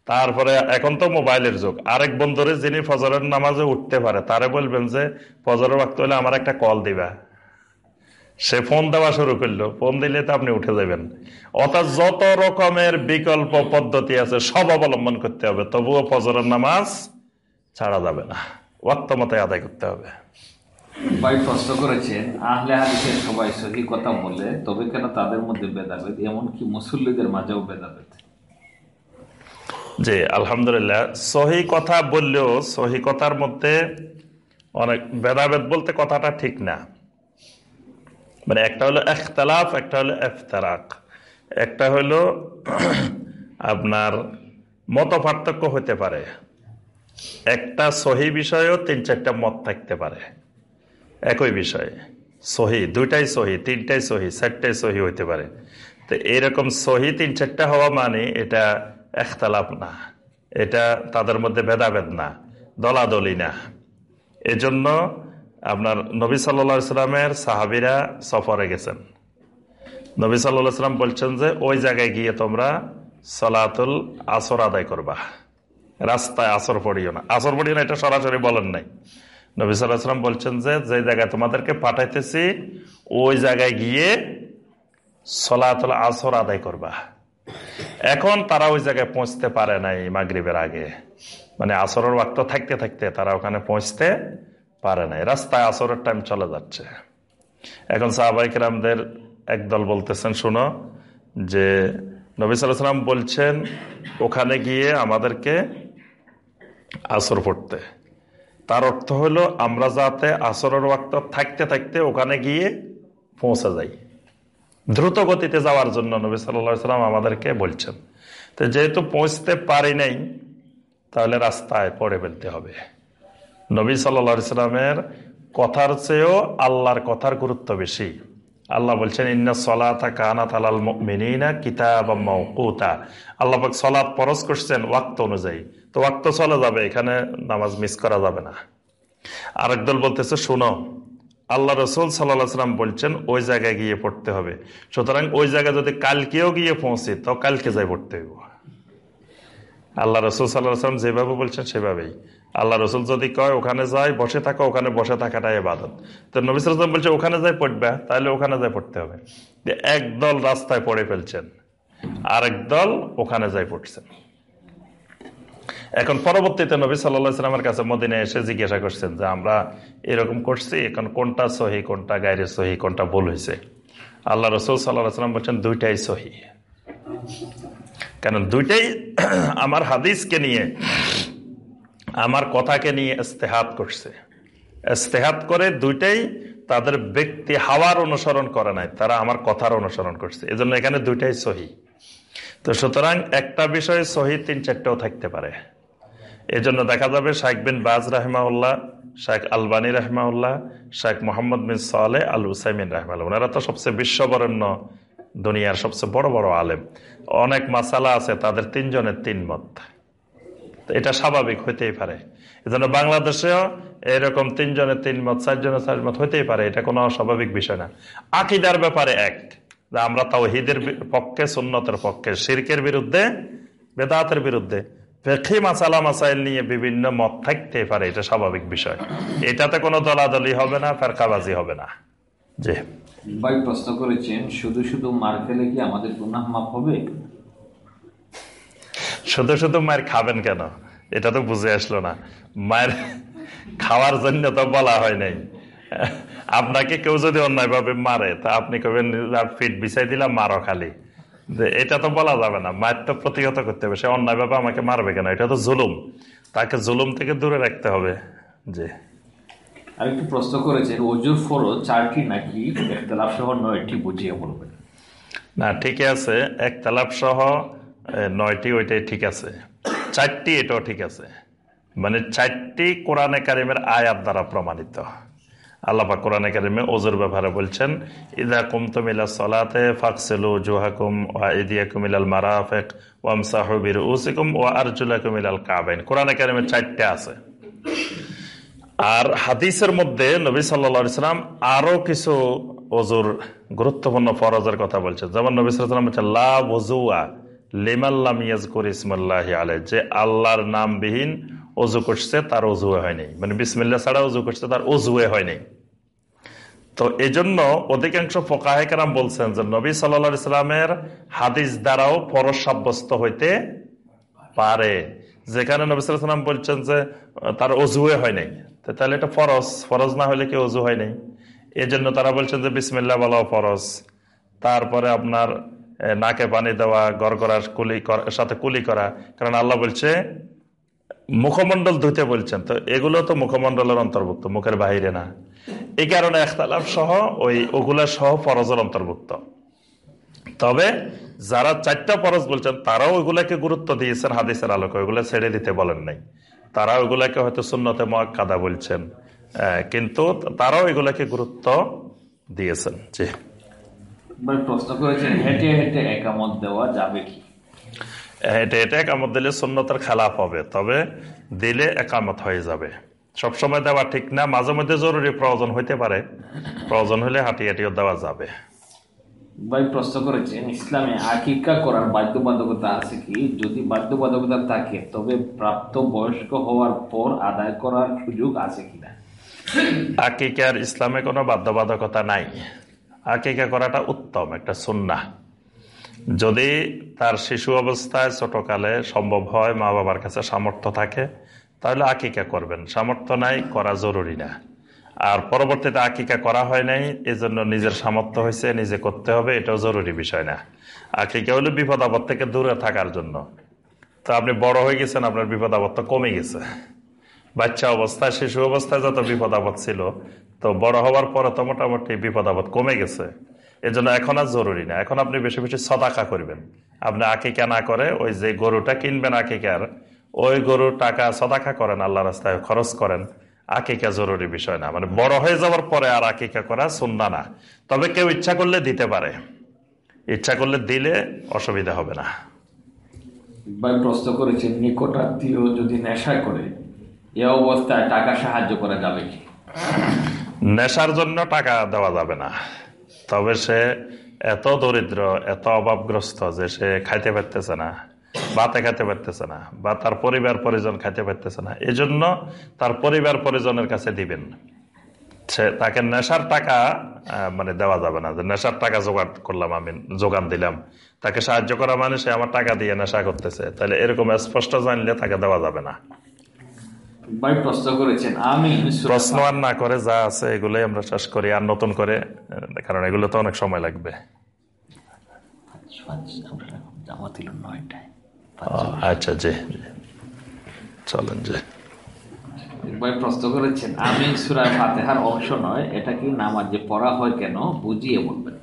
তারপরে এখন তো মোবাইলের যুগ। আরেক বন্ধুরে যিনি ফজরের নামাজে উঠতে পারে, তারে বলবেন যে, ফজরের ওয়াক্ত হলে আমার একটা কল দিবা। সে ফোন দেওয়া শুরু করল। ফোন দিলে তো আপনি উঠে যাবেন। অর্থাৎ যত রকমের বিকল্প পদ্ধতি আছে সব অবলম্বন করতে হবে। তবুও ফজরের নামাজ ছাড়া যাবে না। ওয়াক্ত আদায় করতে হবে। ভাই প্রশ্ন করেছেন আহলে হাদিসের সবাই সহি কথা বলে তবে কেন তাদের মধ্যে ভেদাভেদ? এমনকি মুসল্লিদের মাঝেও ভেদাভেদ? জি আলহামদুলিল্লাহ। সহি কথা বললেও সহি কথার মধ্যে অনেক ভেদাভেদ বলতে কথাটা ঠিক না। মানে একটা হলো এখতালাফ, একটা হলো এফতারাক। একটা হলো আপনার মত পার্থক্য হতে পারে। একটা সহি বিষয়েও তিন চারটা মত থাকতে পারে। একই বিষয়ে। সহি, দুইটাই সহি, তিনটাই সহি, চারটাই সহি হইতে পারে। তো এইরকম সহি তিন চারটা হওয়া মানে এটা একতালাপ না। এটা তাদের মধ্যে ভেদাভেদ না, দলাদলি না। এজন্য আপনার নবী সাল্লা সাল্লামের সাহাবিরা সফরে গেছেন। নবী সাল্লাহ সাল্লাম বলছেন যে, ওই জায়গায় গিয়ে তোমরা সলাতুল আসর আদায় করবা। রাস্তায় আসর পড়িও না। আসর পড়িও না, এটা সরাসরি বলেন নাই। নবী সাল্লাহ সাল্লাম বলছেন যে যে জায়গায় তোমাদেরকে পাঠাইতেছি, ওই জায়গায় গিয়ে সলাতুল আসর আদায় করবা। এখন তারা ওই জায়গায় পৌঁছতে পারে নাই মাগরিবের আগে। মানে আসরের ওয়াক্ত থাকতে থাকতে তারা ওখানে পৌঁছতে পারে নাই। রাস্তায় আসরের টাইম চলে যাচ্ছে। এখন সাহাবাইক রামদের একদল বলতেছেন, শুনো, যে নবী সাল্লাম বলছেন, ওখানে গিয়ে আমাদেরকে আসর পড়তে। তার অর্থ হলো, আমরা যাতে আসরের ওয়াক্ত থাকতে থাকতে ওখানে গিয়ে পৌঁছে যাই। দ্রুত গতিতে যাওয়ার জন্য নবী সাল্লা সাল্লাম আমাদেরকে বলছেন। তো যেহেতু পৌঁছতে পারি নাই, তাহলে রাস্তায় পড়ে ফেলতে হবে। নবী সাল্লা সাল্লামের কথার চেয়েও আল্লাহর কথার গুরুত্ব বেশি। আল্লাহ বলছেন, ইন্না সলাতা কানাত আলাল মিনা কিতাব মৌকুতা আল্লাহ সলাৎ পরশ করছেন ওয়াক্ত অনুযায়ী। তো ওয়াক্ত চলে যাবে, এখানে নামাজ মিস করা যাবে না। আরেক দল বলতেছে, শুনো, আল্লাহ রসুল সাল্লাহ সাল্লাম বলছেন, ওই জায়গায় গিয়ে পড়তে হবে। সুতরাং ওই জায়গায় যদি কালকেও গিয়ে পৌঁছে, তো কালকে যাই পড়তে হইব। আল্লাহ রসুল সাল্লাহ সাল্লাম যেভাবে বলছেন সেভাবেই। আল্লাহ রসুল যদি কয়, ওখানে যায় বসে থাকো, ওখানে বসে থাকাটাই এবাদত তো নবী বলছে, ওখানে যাই পড়বে, তাহলে ওখানে যাই পড়তে হবে। যে একদল রাস্তায় পড়ে ফেলছেন, আরেক দল ওখানে যাই পড়ছেন। এখন পরবর্তীতে নবী সাল্লাহ ইসলামের কাছে মদিনে এসে জিজ্ঞাসা করছেন যে, আমরা এরকম করছি, এখন কোনটা সহি, কোনটা গায়ের সহি, কোনটা ভুল হয়েছে আল্লাহ রসুল সাল্লাহ সাল্লাম বলছেন, দুইটাই সহি। কারণ দুইটাই আমার হাদিসকে নিয়ে আমার কথাকে নিয়ে ইস্তেহাত করছে। ইস্তেহাত করে দুইটাই তাদের ব্যক্তি হাওয়ার অনুসরণ করে নাই, তারা আমার কথার অনুসরণ করছে। এজন্য এখানে দুইটাই সহি। তো সুতরাং একটা বিষয়ে সহি তিন চারটাও থাকতে পারে। এজন্য দেখা যাবে শাইখ বিন বাজ রাহমাউল্লাহ শাইখ আলবানী রাহমাউল্লাহ শাইখ মোহাম্মদ বিন সালে আল হুসাইমিন রাহমাল্লাহ ওনারা তো সবচেয়ে বিশ্ববরেণ্য দুনিয়ার সবচেয়ে বড় বড় আলেম। অনেক মাসালা আছে, তাদের তিনজনের তিন মত। এটা স্বাভাবিক হইতেই পারে। এজন্য বাংলাদেশেও এরকম তিনজনের তিন মত চারজনের চার মত হইতেই পারে, এটা কোনো অস্বাভাবিক বিষয় না। আকিদার ব্যাপারে এক আমরা তাও হিদের পক্ষে, সুন্নতের পক্ষে, শিরকের বিরুদ্ধে, বেদাতের বিরুদ্ধে মাসালা, মাসাইল নিয়ে বিভিন্ন মত থাকতে পারে, এটা স্বাভাবিক বিষয়। এটাতে কোনো দলাদলি হবে না, ফেরকাবাজি হবে না। জি। ভাই, প্রশ্ন করেছেন, শুধু শুধু মার খেলে কি আমাদের গুনাহ মাফ হবে? শুধু শুধু মায়ের খাবেন কেন? এটা তো বুঝে আসলো না। মায়ের খাওয়ার জন্য তো বলা হয় নাই। আপনাকে কেউ যদি অন্যায়ভাবে মারে তা আপনি কবেন ফিট বিছাই দিলাম মারো খালি। যে এটা তো বলা যাবে না। মায়ের তো প্রতিহত করতে হবে। সে অন্যায়ভাবে আমাকে মারবে কেন? এটা তো জুলুম। তাকে জুলুম থেকে দূরে রাখতে হবে। জি। আরেকটি প্রশ্ন করেছেন অজুর ফরজ চারটি নাকি একতলাপ সহ নয়টি বুঝিয়ে বলবেন? না ঠিকই আছে। এক তালাপ সহ নয়টি ওইটাই ঠিক আছে। চারটি এটাও ঠিক আছে। মানে চারটি কোরআনে কারিমের আয়াত দ্বারা প্রমাণিত। আল্লাপা কোরআনে কারিমে ওজুর ব্যাপারে বলছেন, ইদা কুমতুম ইলা সলাতে ফাকসেলু জুহাকুম ওয়া ইদিয়াকুম ইলাল মারাফিক ওয়ামসাহু বিরউসিকুম ওয়া আরজুলাকুম ইলাল কাবাইন। কোরআনে কারিমে চারটে আছে। আর হাদিসের মধ্যে নবী সাল্লা সাল্লাম আরও কিছু অজুর গুরুত্বপূর্ণ ফরজের কথা বলছে যেমন নবী সাল্লাম বলছে লা ওজুয়া লিমাল্লাম ইয়াজকুর ইসমুল্লাহ আলে যে আল্লাহর নামবিহীন অজু করছে, তার অজুয়ে হয়নি। মানে বিসমিল্লা ছাড়া অজু করছে, তার অজুয়ে হয়নি। তো এই জন্য অধিকাংশ ফোকাহেকারাম বলছেন যে, নবী সাল্লা ইসলামের হাদিস দ্বারাও ফরজ সাব্যস্ত হইতে পারে। যেখানে নবী সাল্লাম বলছেন যে, তার অজুয়ে হয় নাই তাহলে এটা ফরজ। ফরজ না হলে কি অজু হয় নাই এই তারা বলছেন যে বিসমিল্লা বলাও ফরজ। তারপরে আপনার নাকে পানি দেওয়া, গড় করা কুলি করা- সাথে কুলি করা। কারণ আল্লাহ বলছে, মুখমণ্ডল ধুতে বলছেন। তো এগুলো তো মুখমণ্ডলের অন্তর্ভুক্ত, মুখের বাহিরে না। এই কারণে একতালাপ সহ, ওই ওগুলা সহ ফরজের অন্তর্ভুক্ত। তবে যারা চারটা ফরজ বলছেন, তারাও ওইগুলাকে গুরুত্ব দিয়েছেন হাদিসের আলোকে ওইগুলো ছেড়ে দিতে বলেন নাই। তারা ওইগুলাকে হয়তো শূন্যতে কাদা বলছেন কিন্তু তারাও এগুলাকে গুরুত্ব দিয়েছেন। জি। প্রশ্ন করেছেন হেঁটে হেঁটে একামত দেওয়া যাবে কি? এটা এটা একামত দিলে সুন্নতের খেলাফ হবে তবে দিলে একামত হয়ে যাবে। সবসময় দেওয়া ঠিক না মাঝে মধ্যে জরুরি প্রয়োজন হইতে পারে প্রয়োজন হলে হাঁটি হাঁটিও দেওয়া যাবে। ভাই প্রশ্ন করেছেন ইসলামে আকিকা করার বাধ্যবাধকতা আছে কি? যদি বাধ্যবাধকতা থাকে তবে প্রাপ্ত বয়স্ক হওয়ার পর আদায় করার সুযোগ আছে কিনা? আকিকার ইসলামে কোনো বাধ্যবাধকতা নাই। আকিকা করাটা উত্তম, একটা সুন্না যদি তার শিশু অবস্থায় ছোটকালে সম্ভব হয় মা বাবার কাছে সামর্থ্য থাকে, তাহলে আকিকা করবেন। সামর্থ্য নাই, করা জরুরি না। আর পরবর্তীতে আকিকা করা হয় নাই, এজন্য নিজের সামর্থ্য হয়েছে, নিজে করতে হবে, এটাও জরুরি বিষয় না। আকিকা হলো বিপদ আপদ থেকে দূরে থাকার জন্য। তো আপনি বড় হয়ে গেছেন, আপনার বিপদ আপদ কমে গেছে। বাচ্চা অবস্থায়, শিশু অবস্থায় যত বিপদ আপদ ছিল তো বড় হওয়ার পরে তো মোটামুটি বিপদ আপদ কমে গেছে। এজন্য এখন আর জরুরি না। এখন আপনি বেশি বেশি সদাকা করবেন। আপনি আকিকা না করে ওই যে গরুটা কিনবেন আকিকার ওই গরুর টাকা সদাকা করেন আল্লাহ রাস্তায় খরচ করেন। আকিকা জরুরি বিষয় না। মানে বড় হয়ে যাওয়ার পরে আর আকিকা করা শুননা না। তবে কেউ ইচ্ছা করলে দিতে পারে। ইচ্ছা করলে দিলে অসুবিধা হবে না। নিকটাত্মীয় যদি নেশা করে, এ অবস্থায় টাকা সাহায্য করা যাবে কি? নেশার জন্য টাকা দেওয়া যাবে না। তবে সে এত দরিদ্র, এত অভাবগ্রস্ত যে সে খাইতে পারতেছে না বাতে খাইতে পারতেছে না, বা তার পরিবার পরিজন খাইতে পারতেছে না, এজন্য তার পরিবার পরিজনের কাছে দিবেন। সে তাকে নেশার টাকা মানে দেওয়া যাবে না। যে নেশার টাকা জোগাড় করলাম আমি, যোগান দিলাম। তাকে সাহায্য করা মানে সে আমার টাকা দিয়ে নেশা করতেছে। তাহলে এরকম স্পষ্ট জানলে তাকে দেওয়া যাবে না। প্রশ্ন করেছেন আমি প্রশ্ন আর না করে যা আছে এগুলোই আমরা শেষ করি আর নতুন করে কারণ এগুলো তো অনেক সময় লাগবে। আচ্ছা জি। চলেন জি। ভাই প্রশ্ন করেছেন আমি সুরা ফাতেহার অংশ নয় এটা কি নামাজে পড়া হয় কেন? বুঝিয়ে বলবেন।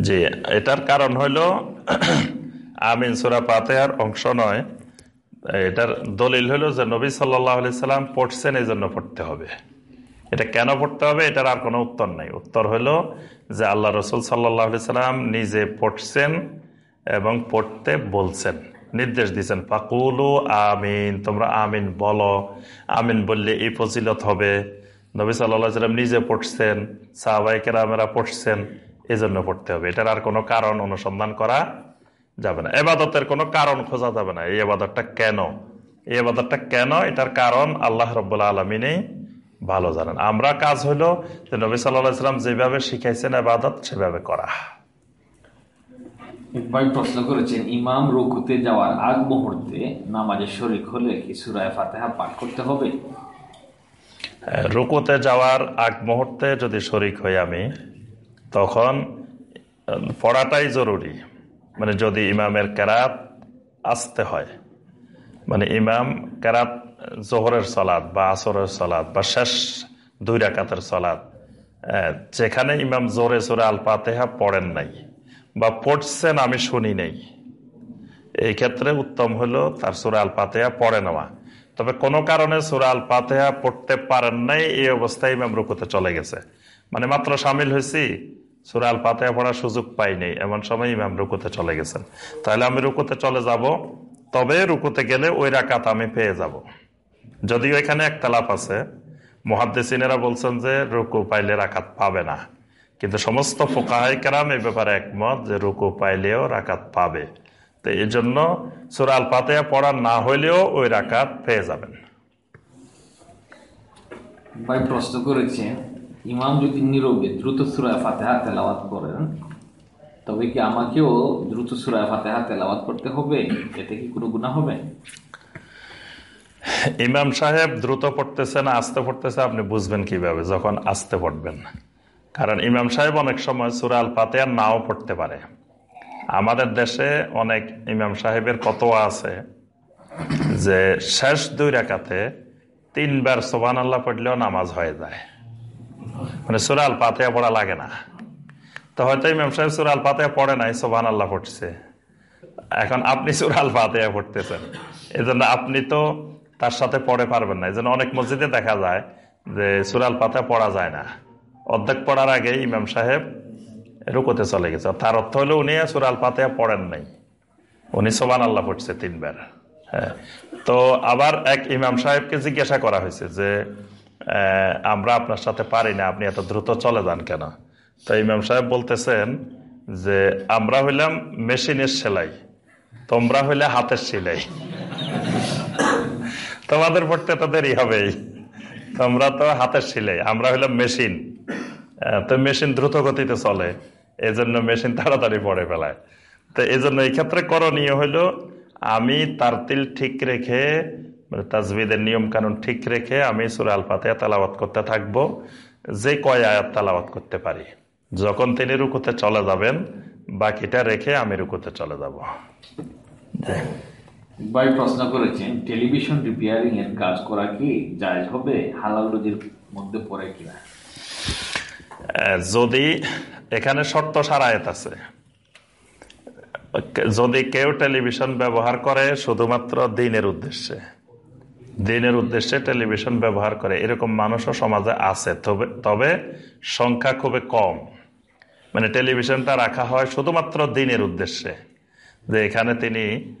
জি এটার কারণ হইল আমিন সুরা পাতেহার অংশ নয় এটার দলিল হইল যে নবী সাল্লাহ সাল্লাম পড়ছেন এই জন্য পড়তে হবে। এটা কেন পড়তে হবে? এটার আর কোনো উত্তর নাই। উত্তর হইল যে আল্লাহ রসুল সাল্লাহ সাল্লাম নিজে পড়ছেন এবং পড়তে বলছেন। নির্দেশ দিয়েছেন, ফাকুলু আমিন তোমরা আমিন বলো। আমিন বললে এই ফজিলত হবে। নবী সাল্লাহ সাল্লাম নিজে পড়ছেন সাহবাইকের আমরা পড়ছেন এই জন্য পড়তে হবে। এটার আর কোনো কারণ অনুসন্ধান করা যাবে না। এবাদতের কোনো কারণ খোঁজা যাবে না। এই এবাদতটা কেন? এই এবাদতটা কেন? এটার কারণ আল্লাহ রব্বুল্লা আলমিনেই ভালো জানেন। আমরা কাজ হলো যে নবী সাল্লাহ সাল্লাম যেভাবে শিখাইছেন এবাদত সেভাবে করা। ভাই প্রশ্ন করেছেন ইমাম রুকুতে যাওয়ার আগ মুহূর্তে নামাজে শরিক হলে কি সুরায় ফাতেহা পাঠ করতে হবে? রুকুতে যাওয়ার আগ মুহূর্তে যদি শরিক হই আমি তখন পড়াটাই জরুরি। মানে যদি ইমামের কেরাত আসতে হয় মানে ইমাম কেরাত জোহরের সলাদ বা আসরের সলাদ বা শেষ দুই রাকাতের সলাদ যেখানে ইমাম জোরে সোরে আল পাতেহা পড়েন নাই বা পড়ছেন আমি শুনি নাই, এই ক্ষেত্রে উত্তম হলো তার সুরা আল পাতেহা পড়ে নেওয়া। তবে কোনো কারণে সুরা আল পাতেহা পড়তে পারেন নাই, এই অবস্থায় ইমাম রুকুতে চলে গেছে। মানে মাত্র সামিল হয়েছি সুরা আল পাতেহা পড়ার সুযোগ পাইনি এমন সময় ইমাম রুকুতে চলে গেছেন। তাহলে আমি রুকুতে চলে যাব, তবে রুকুতে গেলে ওই রাকাত আমি পেয়ে যাব। যদিও এখানে এক তালাপ আছে। মহাদ্দেসিনেরা বলছেন যে রুকু পাইলে রাকাত পাবে না। কিন্তু সমস্ত ফোকাহাই কেরাম এই ব্যাপারে একমত যে রুকু পাইলেও রাকাত পাবে। তো এই জন্য সুরাল পাতেয়া পড়া না হইলেও ওই রাকাত পেয়ে যাবেন। ভাই প্রশ্ন করেছেন ইমাম যদি নীরবে দ্রুত সুরায় ফাতেহা তেলাওয়াত করেন, তবে কি আমাকেও দ্রুত সুরায় ফাতেহা তেলাওয়াত করতে হবে? এতে কি কোনো গুণা হবে? ইমাম সাহেব দ্রুত পড়তেছে না, আস্তে পড়তেছে, আপনি বুঝবেন কীভাবে? যখন আস্তে পড়বেন। কারণ ইমাম সাহেব অনেক সময় সুরাল পাতেয়া নাও পড়তে পারে। আমাদের দেশে অনেক ইমাম সাহেবের কতোয়া আছে যে শেষ দুই রেখাতে তিনবার সোবান আল্লাহ পড়লেও নামাজ হয়ে যায়। মানে সুরাল পাতেয়া পড়া লাগে না। তো হয়তো ইমাম সাহেব সুরাল পাতেয়া পড়ে নাই সোবান আল্লাহ পড়ছে। এখন আপনি সুরাল ফাতেহা পড়তেছেন। এজন্য আপনি তো তার সাথে পড়ে পারবেন না। এজন্য অনেক মসজিদে দেখা যায় যে সুরাল পাতা পড়া যায় না। অর্ধেক পড়ার আগে ইমাম সাহেব রুকোতে চলে গেছে। তার অর্থ হলো উনি সুরাল পাতেহা পড়েন নাই। উনি সোবান আল্লাহ পড়ছে তিনবার। হ্যাঁ। তো আবার এক ইমাম সাহেবকে জিজ্ঞাসা করা হয়েছে যে আমরা আপনার সাথে পারি না, আপনি এত দ্রুত চলে যান কেন? তো ইমাম সাহেব বলতেছেন যে, আমরা হইলাম মেশিনের সেলাই, তোমরা হইলে হাতের সেলাই। তোমাদের পড়তে তো দেরি হবেই। তোমরা তো হাতের সেলাই, আমরা হইলাম মেশিন। তো মেশিন দ্রুত গতিতে চলে এই জন্য মেশিন তাড়াতাড়ি পড়ে ফেলায়। তো এই জন্য এই ক্ষেত্রে করণীয় হইল, আমি তারতিল ঠিক রেখে মানে তাজবিদের নিয়ম কানুন ঠিক রেখে আমি সুরা আল ফাতেহা তালাবাত করতে থাকব যে কয় আয়াত তালাবাত করতে পারি। যখন তিনি রুকুতে চলে যাবেন বাকিটা রেখে আমি রুকুতে চলে যাব। ভাই প্রশ্ন করেছেন টেলিভিশন রিপেয়ারিং এর কাজ করা কি জায়জ হবে হালাল রুজির মধ্যে পড়ে কিনা? যদি এখানে শর্ত সারায়ত আছে যদি কেউ টেলিভিশন ব্যবহার করে শুধুমাত্র দিনের উদ্দেশ্যে দিনের উদ্দেশ্যে টেলিভিশন ব্যবহার করে। এরকম মানুষও সমাজে আছে। তবে তবে সংখ্যা খুবই কম। মানে টেলিভিশনটা রাখা হয় শুধুমাত্র দিনের উদ্দেশ্যে। যে এখানে তিনি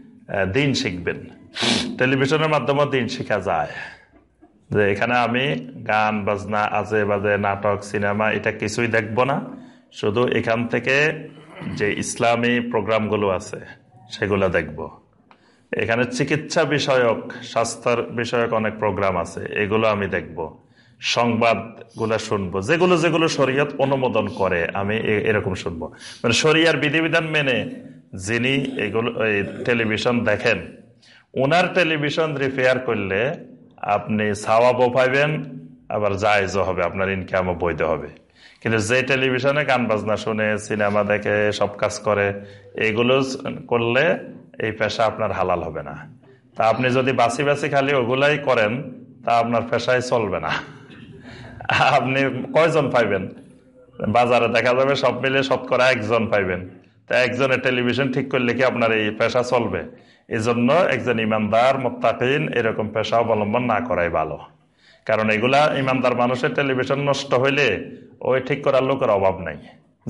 দিন শিখবেন। টেলিভিশনের মাধ্যমে দিন শেখা যায়। যে এখানে আমি গান, বাজনা, আজে বাজে, নাটক, সিনেমা, এটা কিছুই দেখব না। শুধু এখান থেকে যে ইসলামী প্রোগ্রামগুলো আছে, সেগুলো দেখব। এখানে চিকিৎসা বিষয়ক, স্বাস্থ্যের বিষয়ক অনেক প্রোগ্রাম আছে। এগুলো আমি দেখব। সংবাদগুলো শুনব। যেগুলো যেগুলো শরীয়ত অনুমোদন করে, আমি এরকম শুনব। মানে শরিয়ার বিধিবিধান মেনে যিনি এগুলো টেলিভিশন দেখেন ওনার টেলিভিশন রিপেয়ার করলে আপনি সাওয়াবও পাইবেন, আবার জায়জও হবে, আপনার ইনকামও বৈধ হবে। কিন্তু যে টেলিভিশনে গান বাজনা শুনে, সিনেমা দেখে, সব কাজ করে, এগুলো করলে এই পেশা আপনার হালাল হবে না। তা আপনি যদি বাসি বাসি খালি ওগুলাই করেন, তা আপনার পেশায় চলবে না। আপনি কয়জন পাইবেন? বাজারে দেখা যাবে সব মিলে শতকরা একজন পাইবেন। তা একজনের টেলিভিশন ঠিক করলে কি আপনার এই পেশা চলবে? এই জন্য একজন ইমানদার, মোত্তাকিন এরকম পেশা অবলম্বন না করাই ভালো। কারণ এগুলা ইমানদার মানুষের টেলিভিশন নষ্ট হইলে ওই ঠিক করার লোকের অভাব নাই।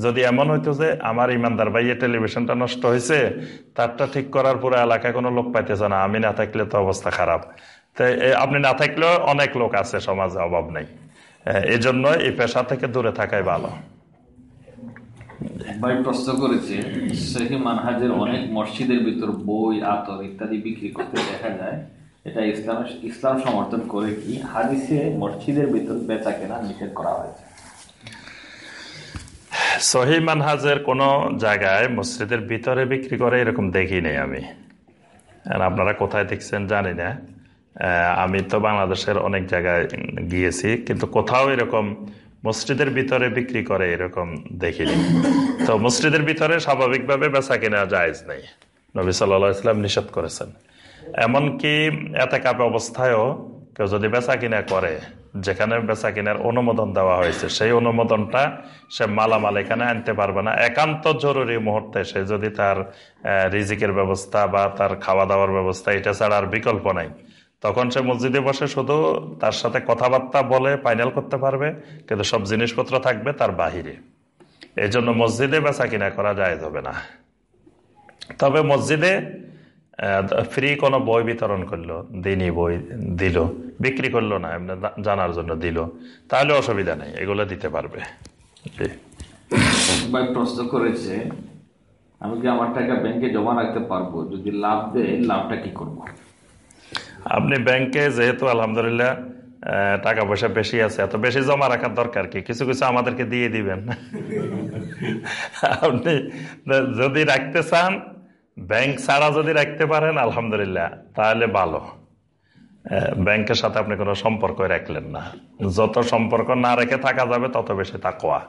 যদি এমন হইতো যে আমার ইমানদার ভাইয়ের টেলিভিশনটা নষ্ট হয়েছে তারটা ঠিক করার পুরো এলাকায় কোনো লোক পাইতেছে না, আমি না থাকলে তো অবস্থা খারাপ। তাই আপনি না থাকলেও অনেক লোক আছে, সমাজে অভাব নেই। এই জন্য এই পেশা থেকে দূরে থাকাই ভালো। ভাই, প্রশ্ন করেছে সেহি মানহাজের অনেক মসজিদের ভিতর বই, আতর ইত্যাদি বিক্রি করতে দেখা যায়, এটা ইসলাম ইসলাম সমর্থন করে কি হাদিসে মসজিদের ভিতর বেচা কেনা নিষেধ করা হয়েছে? সহি মানহাজের কোনো জায়গায় মসজিদের ভিতরে বিক্রি করে এরকম দেখি নেই আমি আপনারা কোথায় দেখছেন জানি না। আমি তো বাংলাদেশের অনেক জায়গায় গিয়েছি, কিন্তু কোথাও এরকম মসজিদের ভিতরে বিক্রি করে এরকম দেখিনি। তো মসজিদের ভিতরে স্বাভাবিকভাবে বেচা কিনা জায়জ নেই। নবী সাল্লাহ ইসলাম নিষেধ করেছেন। এমনকি এতে কাপে অবস্থায়ও কেউ যদি বেচা কিনা করে যেখানে বেচা কিনার অনুমোদন দেওয়া হয়েছে, সেই অনুমোদনটা সে মালামাল এখানে আনতে পারবে না। একান্ত জরুরি মুহূর্তে সে যদি তার রিজিকের ব্যবস্থা বা তার খাওয়া দাওয়ার ব্যবস্থা এটা ছাড়া আর বিকল্প নাই। তখন সে মসজিদে বসে শুধু তার সাথে কথাবার্তা বলে ফাইনাল করতে পারবে, কিন্তু সব জিনিসপত্র থাকবে তার বাহিরে। এই জন্য মসজিদে বেচা কিনা করা যায় হবে না। তবে মসজিদে ফ্রি কোনো বই বিতরণ করল দিনই বই দিল বিক্রি করল না এমনি জানার জন্য দিল তাহলে অসুবিধা নেই এগুলো দিতে পারবে। প্রশ্ন করেছে আমি কি আমার টাকা ব্যাংকে জমা রাখতে পারব? যদি লাভ দেয় লাভটা কি করব? আপনি ব্যাংকে যেহেতু আলহামদুলিল্লাহ টাকা পয়সা বেশি আছে এত বেশি জমা রাখার দরকার কি? কিছু কিছু আমাদেরকে দিয়ে দিবেন। আপনি যদি রাখতে চান ব্যাংক ছাড়া যদি রাখতে পারেন, আলহামদুলিল্লাহ, তাহলে ভালো। ব্যাংকের সাথে আপনি কোনো সম্পর্ক রাখলেন না। যত সম্পর্ক না রেখে থাকা যাবে, তত বেশি তাকোয়া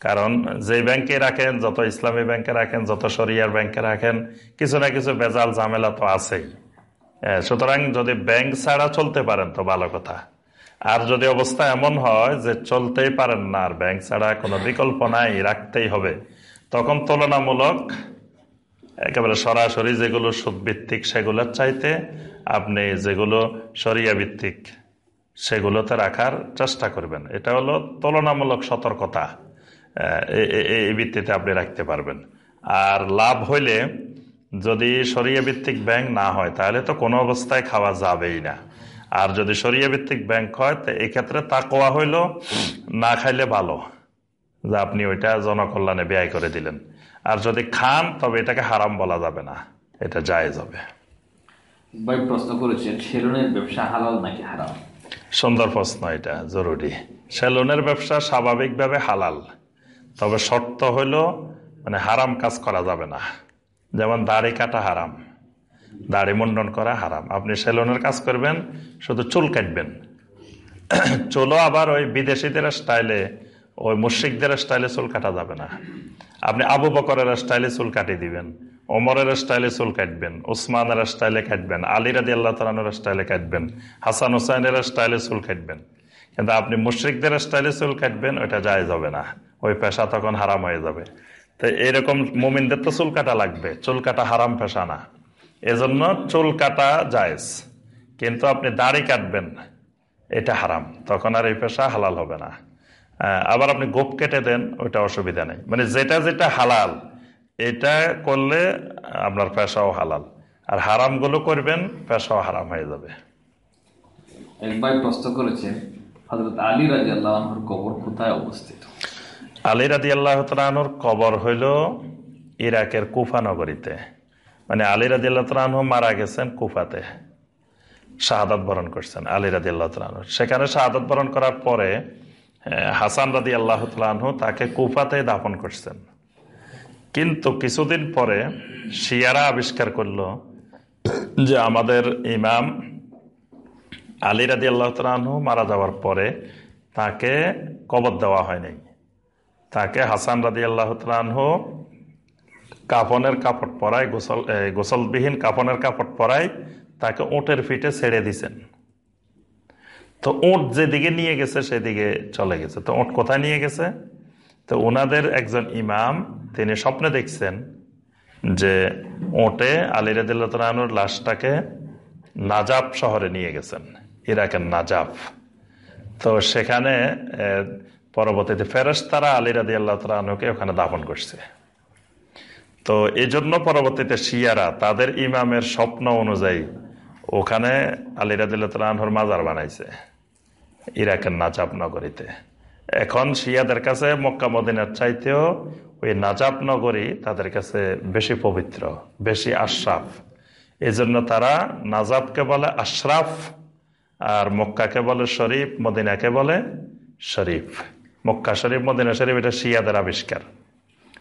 কারণ যে ব্যাংকে রাখেন, যত ইসলামী ব্যাংকে রাখেন, যত শরিয়ার ব্যাংকে রাখেন, কিছু না কিছু বেজাল ঝামেলা তো আছেই। সুতরাং যদি ব্যাংক ছাড়া চলতে পারেন, তো ভালো কথা। আর যদি অবস্থা এমন হয় যে চলতেই পারেন না, আর ব্যাংক ছাড়া কোনো বিকল্প নাই, রাখতেই হবে, তখন তুলনামূলক একেবারে সরাসরি যেগুলো সুদ ভিত্তিক সেগুলোর চাইতে আপনি যেগুলো সরিয়া ভিত্তিক সেগুলোতে রাখার চেষ্টা করবেন। এটা হলো তুলনামূলক সতর্কতা এই ভিত্তিতে আপনি রাখতে পারবেন। আর লাভ হইলে যদি সরিয়া ভিত্তিক ব্যাংক না হয়, তাহলে তো কোনো অবস্থায় খাওয়া যাবেই না। আর যদি সরিয়া ভিত্তিক ব্যাংক হয়, তো এক্ষেত্রে তা তাকোয়া হইল না খাইলে ভালো, যে আপনি ওইটা জনকল্যাণে ব্যয় করে দিলেন। আর যদি খান তবে এটাকে হারাম বলা যাবে না। এটা জায়েজ হবে। ভাই প্রশ্ন করেছেন সেলুনের ব্যবসা হালাল নাকি হারাম? সুন্দর প্রশ্ন এটা জরুরি। সেলুনের ব্যবসা স্বাভাবিকভাবে হালাল তবে শর্ত হইল মানে হারাম কাজ করা যাবে না। যেমন দাড়ি কাটা হারাম দাড়ি মুন্ডন করা হারাম। আপনি সেলুনের কাজ করবেন শুধু চুল কাটবেন। চুলও আবার ওই বিদেশিদের স্টাইলে ওই মুশ্রিকদের স্টাইলে চুল কাটা যাবে না। আপনি আবু বকরের স্টাইলে চুল কাটিয়ে দিবেন, ওমরের স্টাইলে চুল কাটবেন উসমানের স্টাইলে কাটবেন, আলী রাদি আল্লাহ তালানোর স্টাইলে কাটবেন, হাসান হুসাইনের স্টাইলে চুল কাটবেন। কিন্তু আপনি মুশ্রিকদের স্টাইলে চুল কাটবেন, ওইটা যায় যাবে না। ওই পেশা তখন হারাম হয়ে যাবে। তো এইরকম মুমিনদের তো চুল কাটা লাগবে, চুল কাটা হারাম পেশা না। এজন্য চুল কাটা জায়েজ। কিন্তু আপনি দাড়ি কাটবেন, এটা হারাম। তখন আর এই পেশা হালাল হবে না। আবার আপনি গোপ কেটে দেন ওইটা অসুবিধা নেই। মানে যেটা যেটা হালাল এটা করলে আপনার পেশাও হালাল। আর হারামগুলো করবেন পেশাও হারাম হয়ে যাবে। এক ভাই প্রশ্ন করেছেন হজরত আলী রাজি আল্লাহর কবর কোথায় অবস্থিত? আলী রাদি আল্লাহ কবর হইল ইরাকের কুফা নগরীতে। মানে আলী রাদি আল্লাহ তালাহু মারা গেছেন কুফাতে। শাহাদাত বরণ করছেন আলী রাদি আল্লাহ তালু সেখানে শাহাদাত বরণ করার পরে হাসান রাদি আল্লাহ তালু তাকে কুফাতে দাফন করছেন। কিন্তু কিছুদিন পরে শিয়ারা আবিষ্কার করল যে আমাদের ইমাম আলী রাদি আল্লাহ তালু মারা যাওয়ার পরে তাকে কবর দেওয়া হয়নি। তাকে হাসান রাদি আল্লাহ তালু কাফনের কাপড় পরায়, গোসল গোসলবিহীন কাফনের কাপড় পরায় তাকে ওটের ফিটে ছেড়ে দিছেন। তো ওট যেদিকে নিয়ে গেছে, সেদিকে চলে গেছে। তো ওট কোথায় নিয়ে গেছে? তো ওনাদের একজন ইমাম, তিনি স্বপ্নে দেখছেন যে ওটে আলী রাদিল্লাহর লাশটাকে নাজাব শহরে নিয়ে গেছেন, ইরাকের নাজাব তো সেখানে পরবর্তীতে ফেরেশতারা আলী রাদি আল্লাহ তালকে ওখানে দাফন করছে। তো এই জন্য পরবর্তীতে শিয়ারা তাদের ইমামের স্বপ্ন অনুযায়ী ওখানে আলী রাদিল্লাহর মাজার বানাইছে। ইরাকের নাজাব নগরীতে এখন শিয়াদের কাছে মক্কা, মদিনার চাইতেও ওই নাজাব নগরী তাদের কাছে বেশি পবিত্র, বেশি আশরাফ। এই জন্য তারা নাজাবকে বলে আশরাফ আর মক্কাকে বলে শরীফ, মদিনাকে বলে শরীফ। মক্কা শরীফ, মদিনা শরীফ, এটা শিয়াদের আবিষ্কার।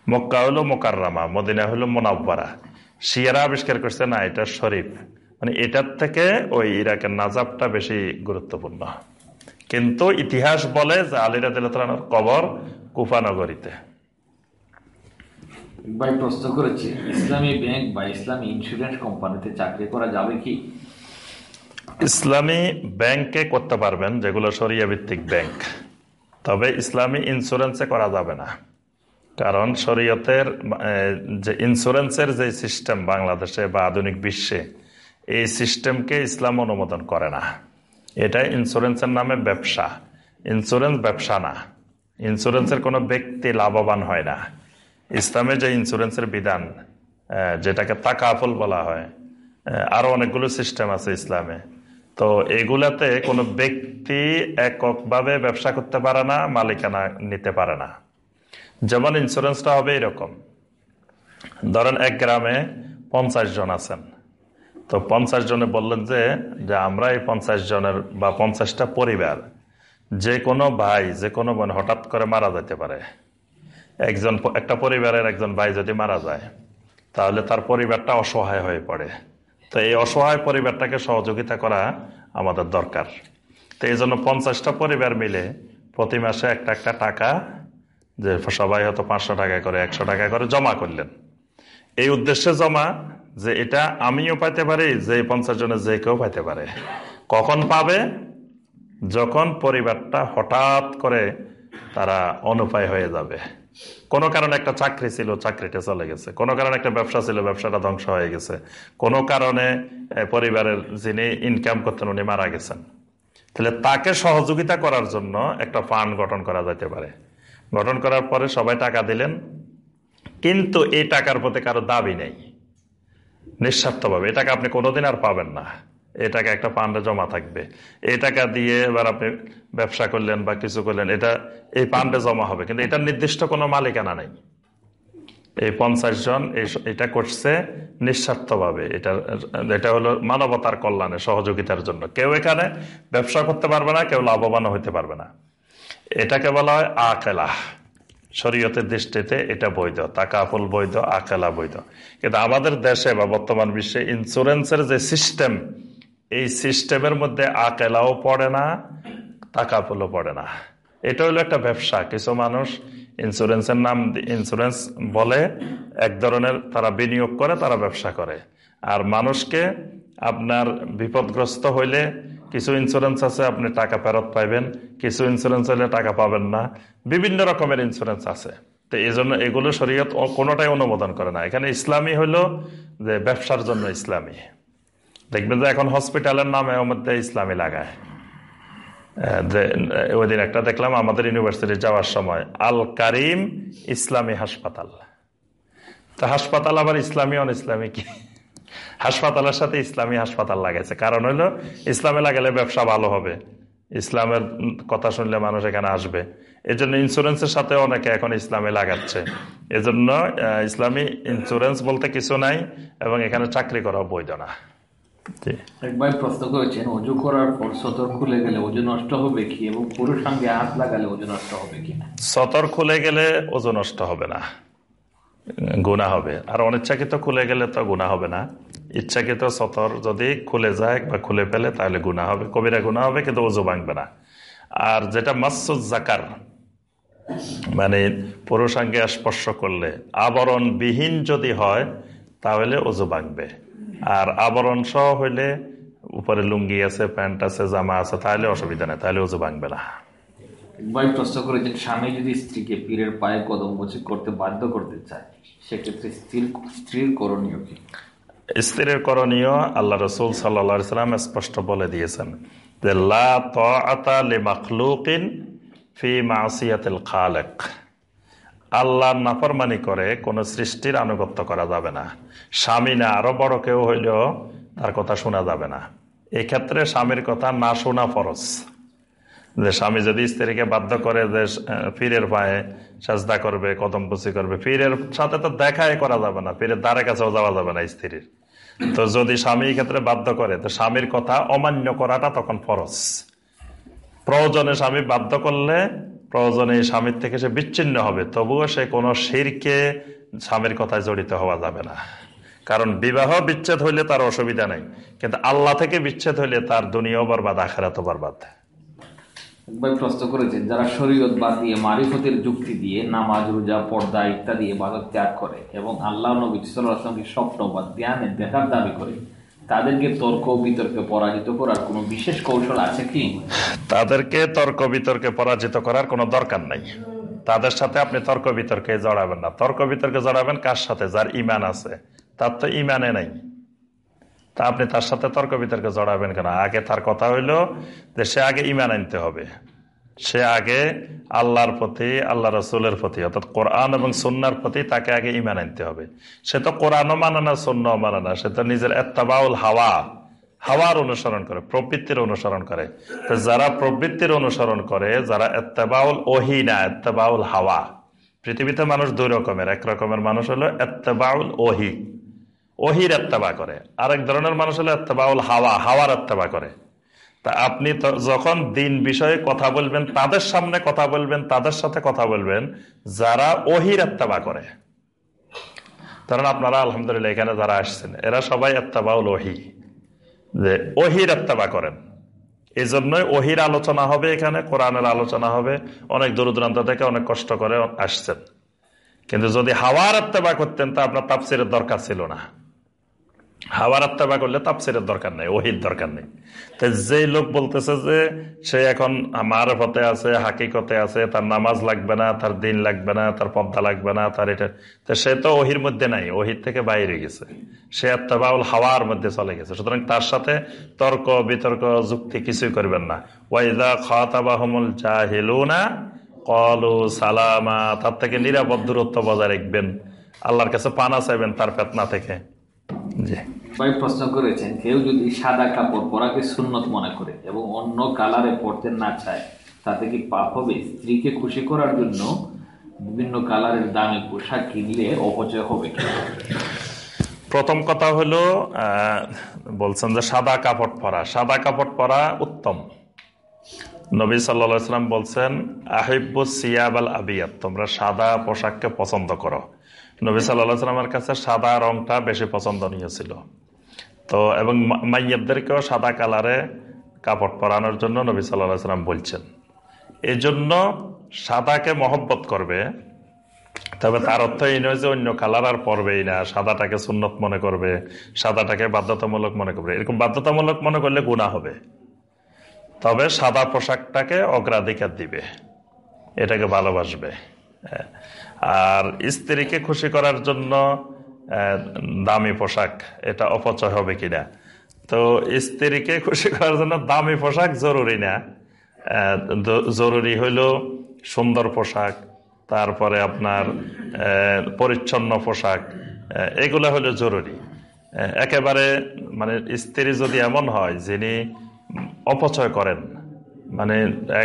মক্কা হলো মোকাররামা, মদিনা হলো মোনাব্বারা। শিয়ারা আবিষ্কার করছে, না, এটা শরীফ। মানে এটার থেকে ওই ইরাকের নাজাবটা বেশি গুরুত্বপূর্ণ। কিন্তু ইতিহাস বলে যে আলিরা দিলানোর কবর কুফানগরীতে ভাই প্রশ্ন করেছে ইসলামী ব্যাংক বা ইসলামী ইন্স্যুরেন্স কোম্পানিতে চাকরি করা যাবে কি? ইসলামী ব্যাংকে করতে পারবেন যেগুলো সরিয়া ভিত্তিক ব্যাংক। তবে ইসলামী ইন্স্যুরেন্সে করা যাবে না। কারণ শরীয়তের যে ইন্স্যুরেন্সের যে সিস্টেম বাংলাদেশে বা আধুনিক বিশ্বে এই সিস্টেমকে ইসলাম অনুমোদন করে না। এটা ইন্স্যুরেন্সের নামে ব্যবসা। ইন্স্যুরেন্স ব্যবসা না। ইন্স্যুরেন্সের কোনো ব্যক্তি লাভবান হয় না। ইসলামে যে ইন্স্যুরেন্সের বিধান যেটাকে তাকাফল বলা হয় আহ, আরও অনেকগুলো সিস্টেম আছে ইসলামে। তো এগুলাতে কোনো ব্যক্তি এককভাবে ব্যবসা করতে পারে না মালিকানা নিতে পারে না। যেমন ইন্স্যুরেন্সটা হবে এরকম। ধরেন এক গ্রামে পঞ্চাশ জন আছেন। তো পঞ্চাশ জনে বললেন যে যে আমরা এই পঞ্চাশ জনের বা পঞ্চাশটা পরিবার, যে কোনো ভাই, যে কোনো বোন হঠাৎ করে মারা যেতে পারে। একজন একটা পরিবারের একজন ভাই যদি মারা যায়, তাহলে তার পরিবারটা অসহায় হয়ে পড়ে। তো এই অসহায় পরিবারটাকে সহযোগিতা করা আমাদের দরকার। তো এই জন্য পঞ্চাশটা পরিবার মিলে প্রতি মাসে একটা একটা টাকা, যে সবাই হয়তো পাঁচশো টাকা করে, একশো টাকা করে জমা করলেন। এই উদ্দেশ্যে জমা যে এটা আমিও পাইতে পারি, যে পঞ্চাশ জনের যে কেউ পাইতে পারে। কখন পাবে? যখন পরিবারটা হঠাৎ করে তারা অনুপায় হয়ে যাবে। কোনো কারণে একটা চাকরি ছিল চাকরিটা চলে গেছে। কোনো কারণে একটা ব্যবসা ছিল, ব্যবসাটা ধ্বংস হয়ে গেছে। কোনো কারণে পরিবারের যিনি ইনকাম করতেন, উনি মারা গেছেন। তাহলে তাকে সহযোগিতা করার জন্য একটা ফান্ড গঠন করা যেতে পারে। গঠন করার পরে সবাই টাকা দিলেন। কিন্তু এই টাকার প্রতি কারও দাবি নেই। নিঃস্বার্থভাবে। এই টাকা আপনি কোনোদিন আর পাবেন না। এটাকে একটা ফান্ডে জমা থাকবে। এই টাকা দিয়ে এবার আপনি ব্যবসা করলেন বা কিছু করলেন, এটা এই ফান্ডে জমা হবে। কিন্তু এটার নির্দিষ্ট কোনো মালিকানা নেই। এই পঞ্চাশ জন এটা করছে নিঃস্বার্থভাবে। এটা এটা হলো মানবতার কল্যাণে, সহযোগিতার জন্য। কেউ এখানে ব্যবসা করতে পারবে না, কেউ লাভবান হইতে পারবে না। এটাকে বলা হয় আকেলা শরীয়তের দৃষ্টিতে এটা বৈধ, তাকাফুল বৈধ, আকেলা বৈধ। কিন্তু আমাদের দেশে বা বর্তমান বিশ্বে ইন্স্যুরেন্সের যে সিস্টেম এই সিস্টেমের মধ্যে আকেলাও পড়ে না, তাকাফুলও পড়ে না। এটা হলো একটা ব্যবসা। কিছু মানুষ ইন্স্যুরেন্সের নাম ইন্স্যুরেন্স বলে, এক ধরনের তারা বিনিয়োগ করে, তারা ব্যবসা করে। আর মানুষকে আপনার বিপদগ্রস্ত হইলে কিছু ইন্স্যুরেন্স আছে আপনি টাকা ফেরত পাইবেন। কিছু ইন্স্যুরেন্স হলে টাকা পাবেন না। বিভিন্ন রকমের ইন্স্যুরেন্স আছে। তো এই জন্য এগুলো শরীয়ত কোনোটাই অনুমোদন করে না। এখানে ইসলামী হইল যে ব্যবসার জন্য ইসলামী। দেখবেন যে এখন হসপিটালের নামে ওর মধ্যে ইসলামী লাগায়। যে, আহ, ওই দিন একটা দেখলাম আমাদের ইউনিভার্সিটি যাওয়ার সময় আল কারিম ইসলামী হাসপাতাল। তো হাসপাতাল আবার ইসলামী অন ইসলামী কি? হাসপাতালের সাথে ইসলামী হাসপাতাল লাগাইছে। কারণ হলো ইসলামে লাগালে ব্যবসা ভালো হবে। ইসলামের কথা শুনলে মানুষ এখানে আসবে। এই জন্য ইন্স্যুরেন্সের সাথে অনেকে এখন ইসলামে লাগাচ্ছে। এজন্য ইসলামী ইন্স্যুরেন্স বলতে কিছু নাই এবং এখানে চাকরি করা বৈধ না। এক ভাই প্রশ্ন করেছেন অজু করার পর সতর খুলে গেলে অজু নষ্ট হবে কি এবং পুরুষ সঙ্গে হাত লাগালে অজু নষ্ট হবে কি না? সতর খুলে গেলে ওজন নষ্ট হবে না। গুণা হবে। আর অনিচ্ছাকৃত খুলে গেলে তো গুণা হবে না। ইচ্ছাকৃত সতর যদি খুলে যায় বা খুলে ফেলে, তাহলে গুণা হবে। কবিরা গুণা হবে, কিন্তু ওজু ভাঙবে না। আর যেটা জাকার মানে পুরুষাঙ্গে স্পর্শ করলে আবরণ বিহীন যদি হয়, তাহলে ওজু ভাঙবে। আর আবরণ সহ হইলে, উপরে লুঙ্গি আছে, প্যান্ট আছে, জামা আছে, তাহলে অসুবিধা নেই, তাহলে ওজু ভাঙবে না। এক ভাই প্রশ্ন করেছেন, স্বামী যদি স্ত্রীকে পীরের পায়ে কদম বসে করতে বাধ্য করতে চায়, সেক্ষেত্রে স্ত্রীর স্ত্রীর করণীয় কি? স্ত্রীর করণীয় আল্লাহ রসুল সাল্লা সাল্লাম স্পষ্ট বলে দিয়েছেন যে, লা লি ফি মাসিয়াতিল খালেক। আল্লাহ নাফরমানি করে কোনো সৃষ্টির আনুগত্য করা যাবে না। স্বামী না আরও বড় কেউ হইলেও তার কথা শোনা যাবে না। এক্ষেত্রে স্বামীর কথা না শোনা ফরজ। যে স্বামী যদি স্ত্রীকে বাধ্য করে যে পীরের পায়ে সাজদা করবে, কদম কুচি করবে, পীরের সাথে তো দেখাই করা যাবে না, পীরের দ্বারে কাছেও যাওয়া যাবে না স্ত্রীর। তো যদি স্বামী ক্ষেত্রে বাধ্য করে, তো স্বামীর কথা অমান্য করাটা তখন ফরজ। প্রয়োজনে স্বামী বাধ্য করলে, প্রয়োজনে স্বামীর থেকে সে বিচ্ছিন্ন হবে, তবুও সে কোনো শিরকে স্বামীর কথায় জড়িত হওয়া যাবে না। কারণ বিবাহ বিচ্ছেদ হইলে তার অসুবিধা নেই, কিন্তু আল্লাহ থেকে বিচ্ছেদ হইলে তার দুনিয়াও বরবাদ, আখেরাতও বরবাদ। প্রশ্ন করেছেন, যারা শরীয়ত বাদ দিয়ে মারিফতের যুক্তি দিয়ে নামাজ, রোজা, পর্দা ইত্যাদি ইবাদত ত্যাগ করে এবং আল্লাহ নবী ওয়াসাল্লামকে স্বপ্ন বা ধ্যানে দেখার দাবি করে, তাদেরকে তর্ক বিতর্কে পরাজিত করার কোনো বিশেষ কৌশল আছে কি? তাদেরকে তর্ক বিতর্কে পরাজিত করার কোনো দরকার নাই। তাদের সাথে আপনি তর্ক বিতর্কে জড়াবেন না। তর্ক বিতর্কে জড়াবেন কার সাথে? যার ইমান আছে। তার তো ইমানে নাই। তা আপনি তার সাথে তর্ক বিতর্কে জড়াবেন কেন? আগে তার কথা হইল যে সে আগে ইমান আনতে হবে। সে আগে আল্লাহর প্রতি, আল্লাহ রসুলের প্রতি, অর্থাৎ কোরআন এবং সন্ন্যার প্রতি তাকে আগে ইমান আনতে হবে। সে তো কোরআনও মানে না সন্ন্যাও মানে না। সে তো নিজের এত্তাবাউল হাওয়া, হাওয়ার অনুসরণ করে, প্রবৃত্তির অনুসরণ করে। তো যারা প্রবৃত্তির অনুসরণ করে, যারা এত্তাবাউল ওহি না, এত্তাবাউল হাওয়া। পৃথিবীতে মানুষ দুই রকমের। এক রকমের মানুষ হলো এত্তাবাউল ওহি। ওহির এত্তেবা করে। আরেক ধরনের মানুষ হলো এত্তেবাউল হাওয়া, হাওয়ার এত্তেবা করে। তা আপনি যখন দিন বিষয়ে কথা বলবেন, তাদের সামনে কথা বলবেন, তাদের সাথে কথা বলবেন, যারা ওহির এত্তেবা করে। কারণ আপনারা আলহামদুলিল্লাহ এখানে যারা আসছেন, এরা সবাই এত্তেবাউল ওহি, যে ওহির এত্তেবা করেন। এই জন্যই ওহির আলোচনা হবে এখানে, কোরআনের আলোচনা হবে। অনেক দূর দূরান্ত থেকে অনেক কষ্ট করে আসছেন। কিন্তু যদি হাওয়ার আত্মবা করতেন, তা আপনার তাপসিরের দরকার ছিল না। হাওয়ার আত্মবা করলে তাপসিরের দরকার নেই, ওহির দরকার নেই। তো যে লোক বলতেছে যে, সে এখন আমার মারফতে আছে, হাকিকতে আছে, তার নামাজ লাগবে না, তার দিন লাগবে না, তার পদ্মা লাগবে না, তার এটা তো সে তো ওহির মধ্যে নাই, ওহির থেকে বাইরে গেছে। সে আত্মাবাউল হাওয়ার মধ্যে চলে গেছে। সুতরাং তার সাথে তর্ক, বিতর্ক, যুক্তি কিছুই করবেন না। ওয়াইদা খাতাবাহমুল জাহিলুনা কলু সালামা। তার থেকে নিরাপদ দূরত্ব বজায় রাখবেন। আল্লাহর কাছে পানা চাইবেন তার ফেতনা থেকে। জি। ভাই প্রশ্ন করেছেন কেউ যদি সাদা কাপড় পরাকে সুন্নত মনে করে এবং অন্য কালারে পড়তে না চায় তাতে কি পাপ হবে? স্ত্রীকে খুশি করার জন্য বিভিন্ন কালারের দামি পোশাক কিনলে অপচয় হবে প্রথম কথা হলো আহ, বলছেন যে সাদা কাপড় পরা। সাদা কাপড় পরা উত্তম। নবী সাল্লাম বলছেন আহিব্বু সিয়াব আল আবিয়াত তোমরা সাদা পোশাককে পছন্দ করো। নবী সাল্লাহ সাল্লামের কাছে সাদা রংটা বেশি পছন্দনীয় ছিল। তো এবং মাইয়াবদেরকেও সাদা কালারে কাপড় পরানোর জন্য নবী সাল্লাহ সাল্লাম বলছেন। এই জন্য সাদাকে মহব্বত করবে, তবে তার অর্থ এই নয় যে অন্য কালার আর পরবেই না। সাদাটাকে সুন্নত মনে করবে, সাদাটাকে বাধ্যতামূলক মনে করবে। এরকম বাধ্যতামূলক মনে করলে গুণা হবে। তবে সাদা পোশাকটাকে অগ্রাধিকার দিবে। এটাকে ভালোবাসবে। আর স্ত্রীকে খুশি করার জন্য দামি পোশাক, এটা অপচয় হবে কিনা? তো স্ত্রীকে খুশি করার জন্য দামি পোশাক জরুরি না। জরুরি হইল সুন্দর পোশাক, তারপরে আপনার পরিচ্ছন্ন পোশাক এগুলো হলো জরুরি। একেবারে মানে স্ত্রী যদি এমন হয় যিনি অপচয় করেন মানে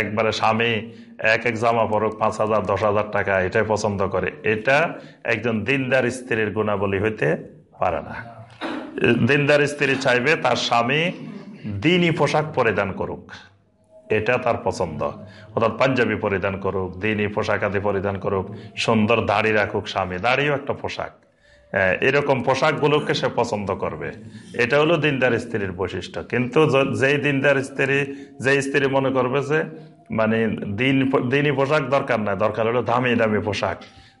একবারে স্বামী এক এক জামা পরক পাঁচ হাজার দশ হাজার টাকা এটাই পছন্দ করে। এটা একজন দিনদার স্ত্রীর গুণাবলী হইতে পারে না। দিনদার স্ত্রী চাইবে তার স্বামী দিনই পোশাক পরিধান করুক। এটা তার পছন্দ। অর্থাৎ পাঞ্জাবি পরিধান করুক দিনই পোশাক আদি পরিধান করুক সুন্দর দাড়ি রাখুক স্বামী দাড়িও একটা পোশাক। হ্যাঁ, এরকম পোশাকগুলোকে সে পছন্দ করবে। এটা হলো দিনদার স্ত্রীর বৈশিষ্ট্য। কিন্তু যেই দিনদার স্ত্রী যে স্ত্রী মনে করবে যে মানে দিন দিনই পোশাক দরকার নাই দরকার হলো দামি দামি পোশাক।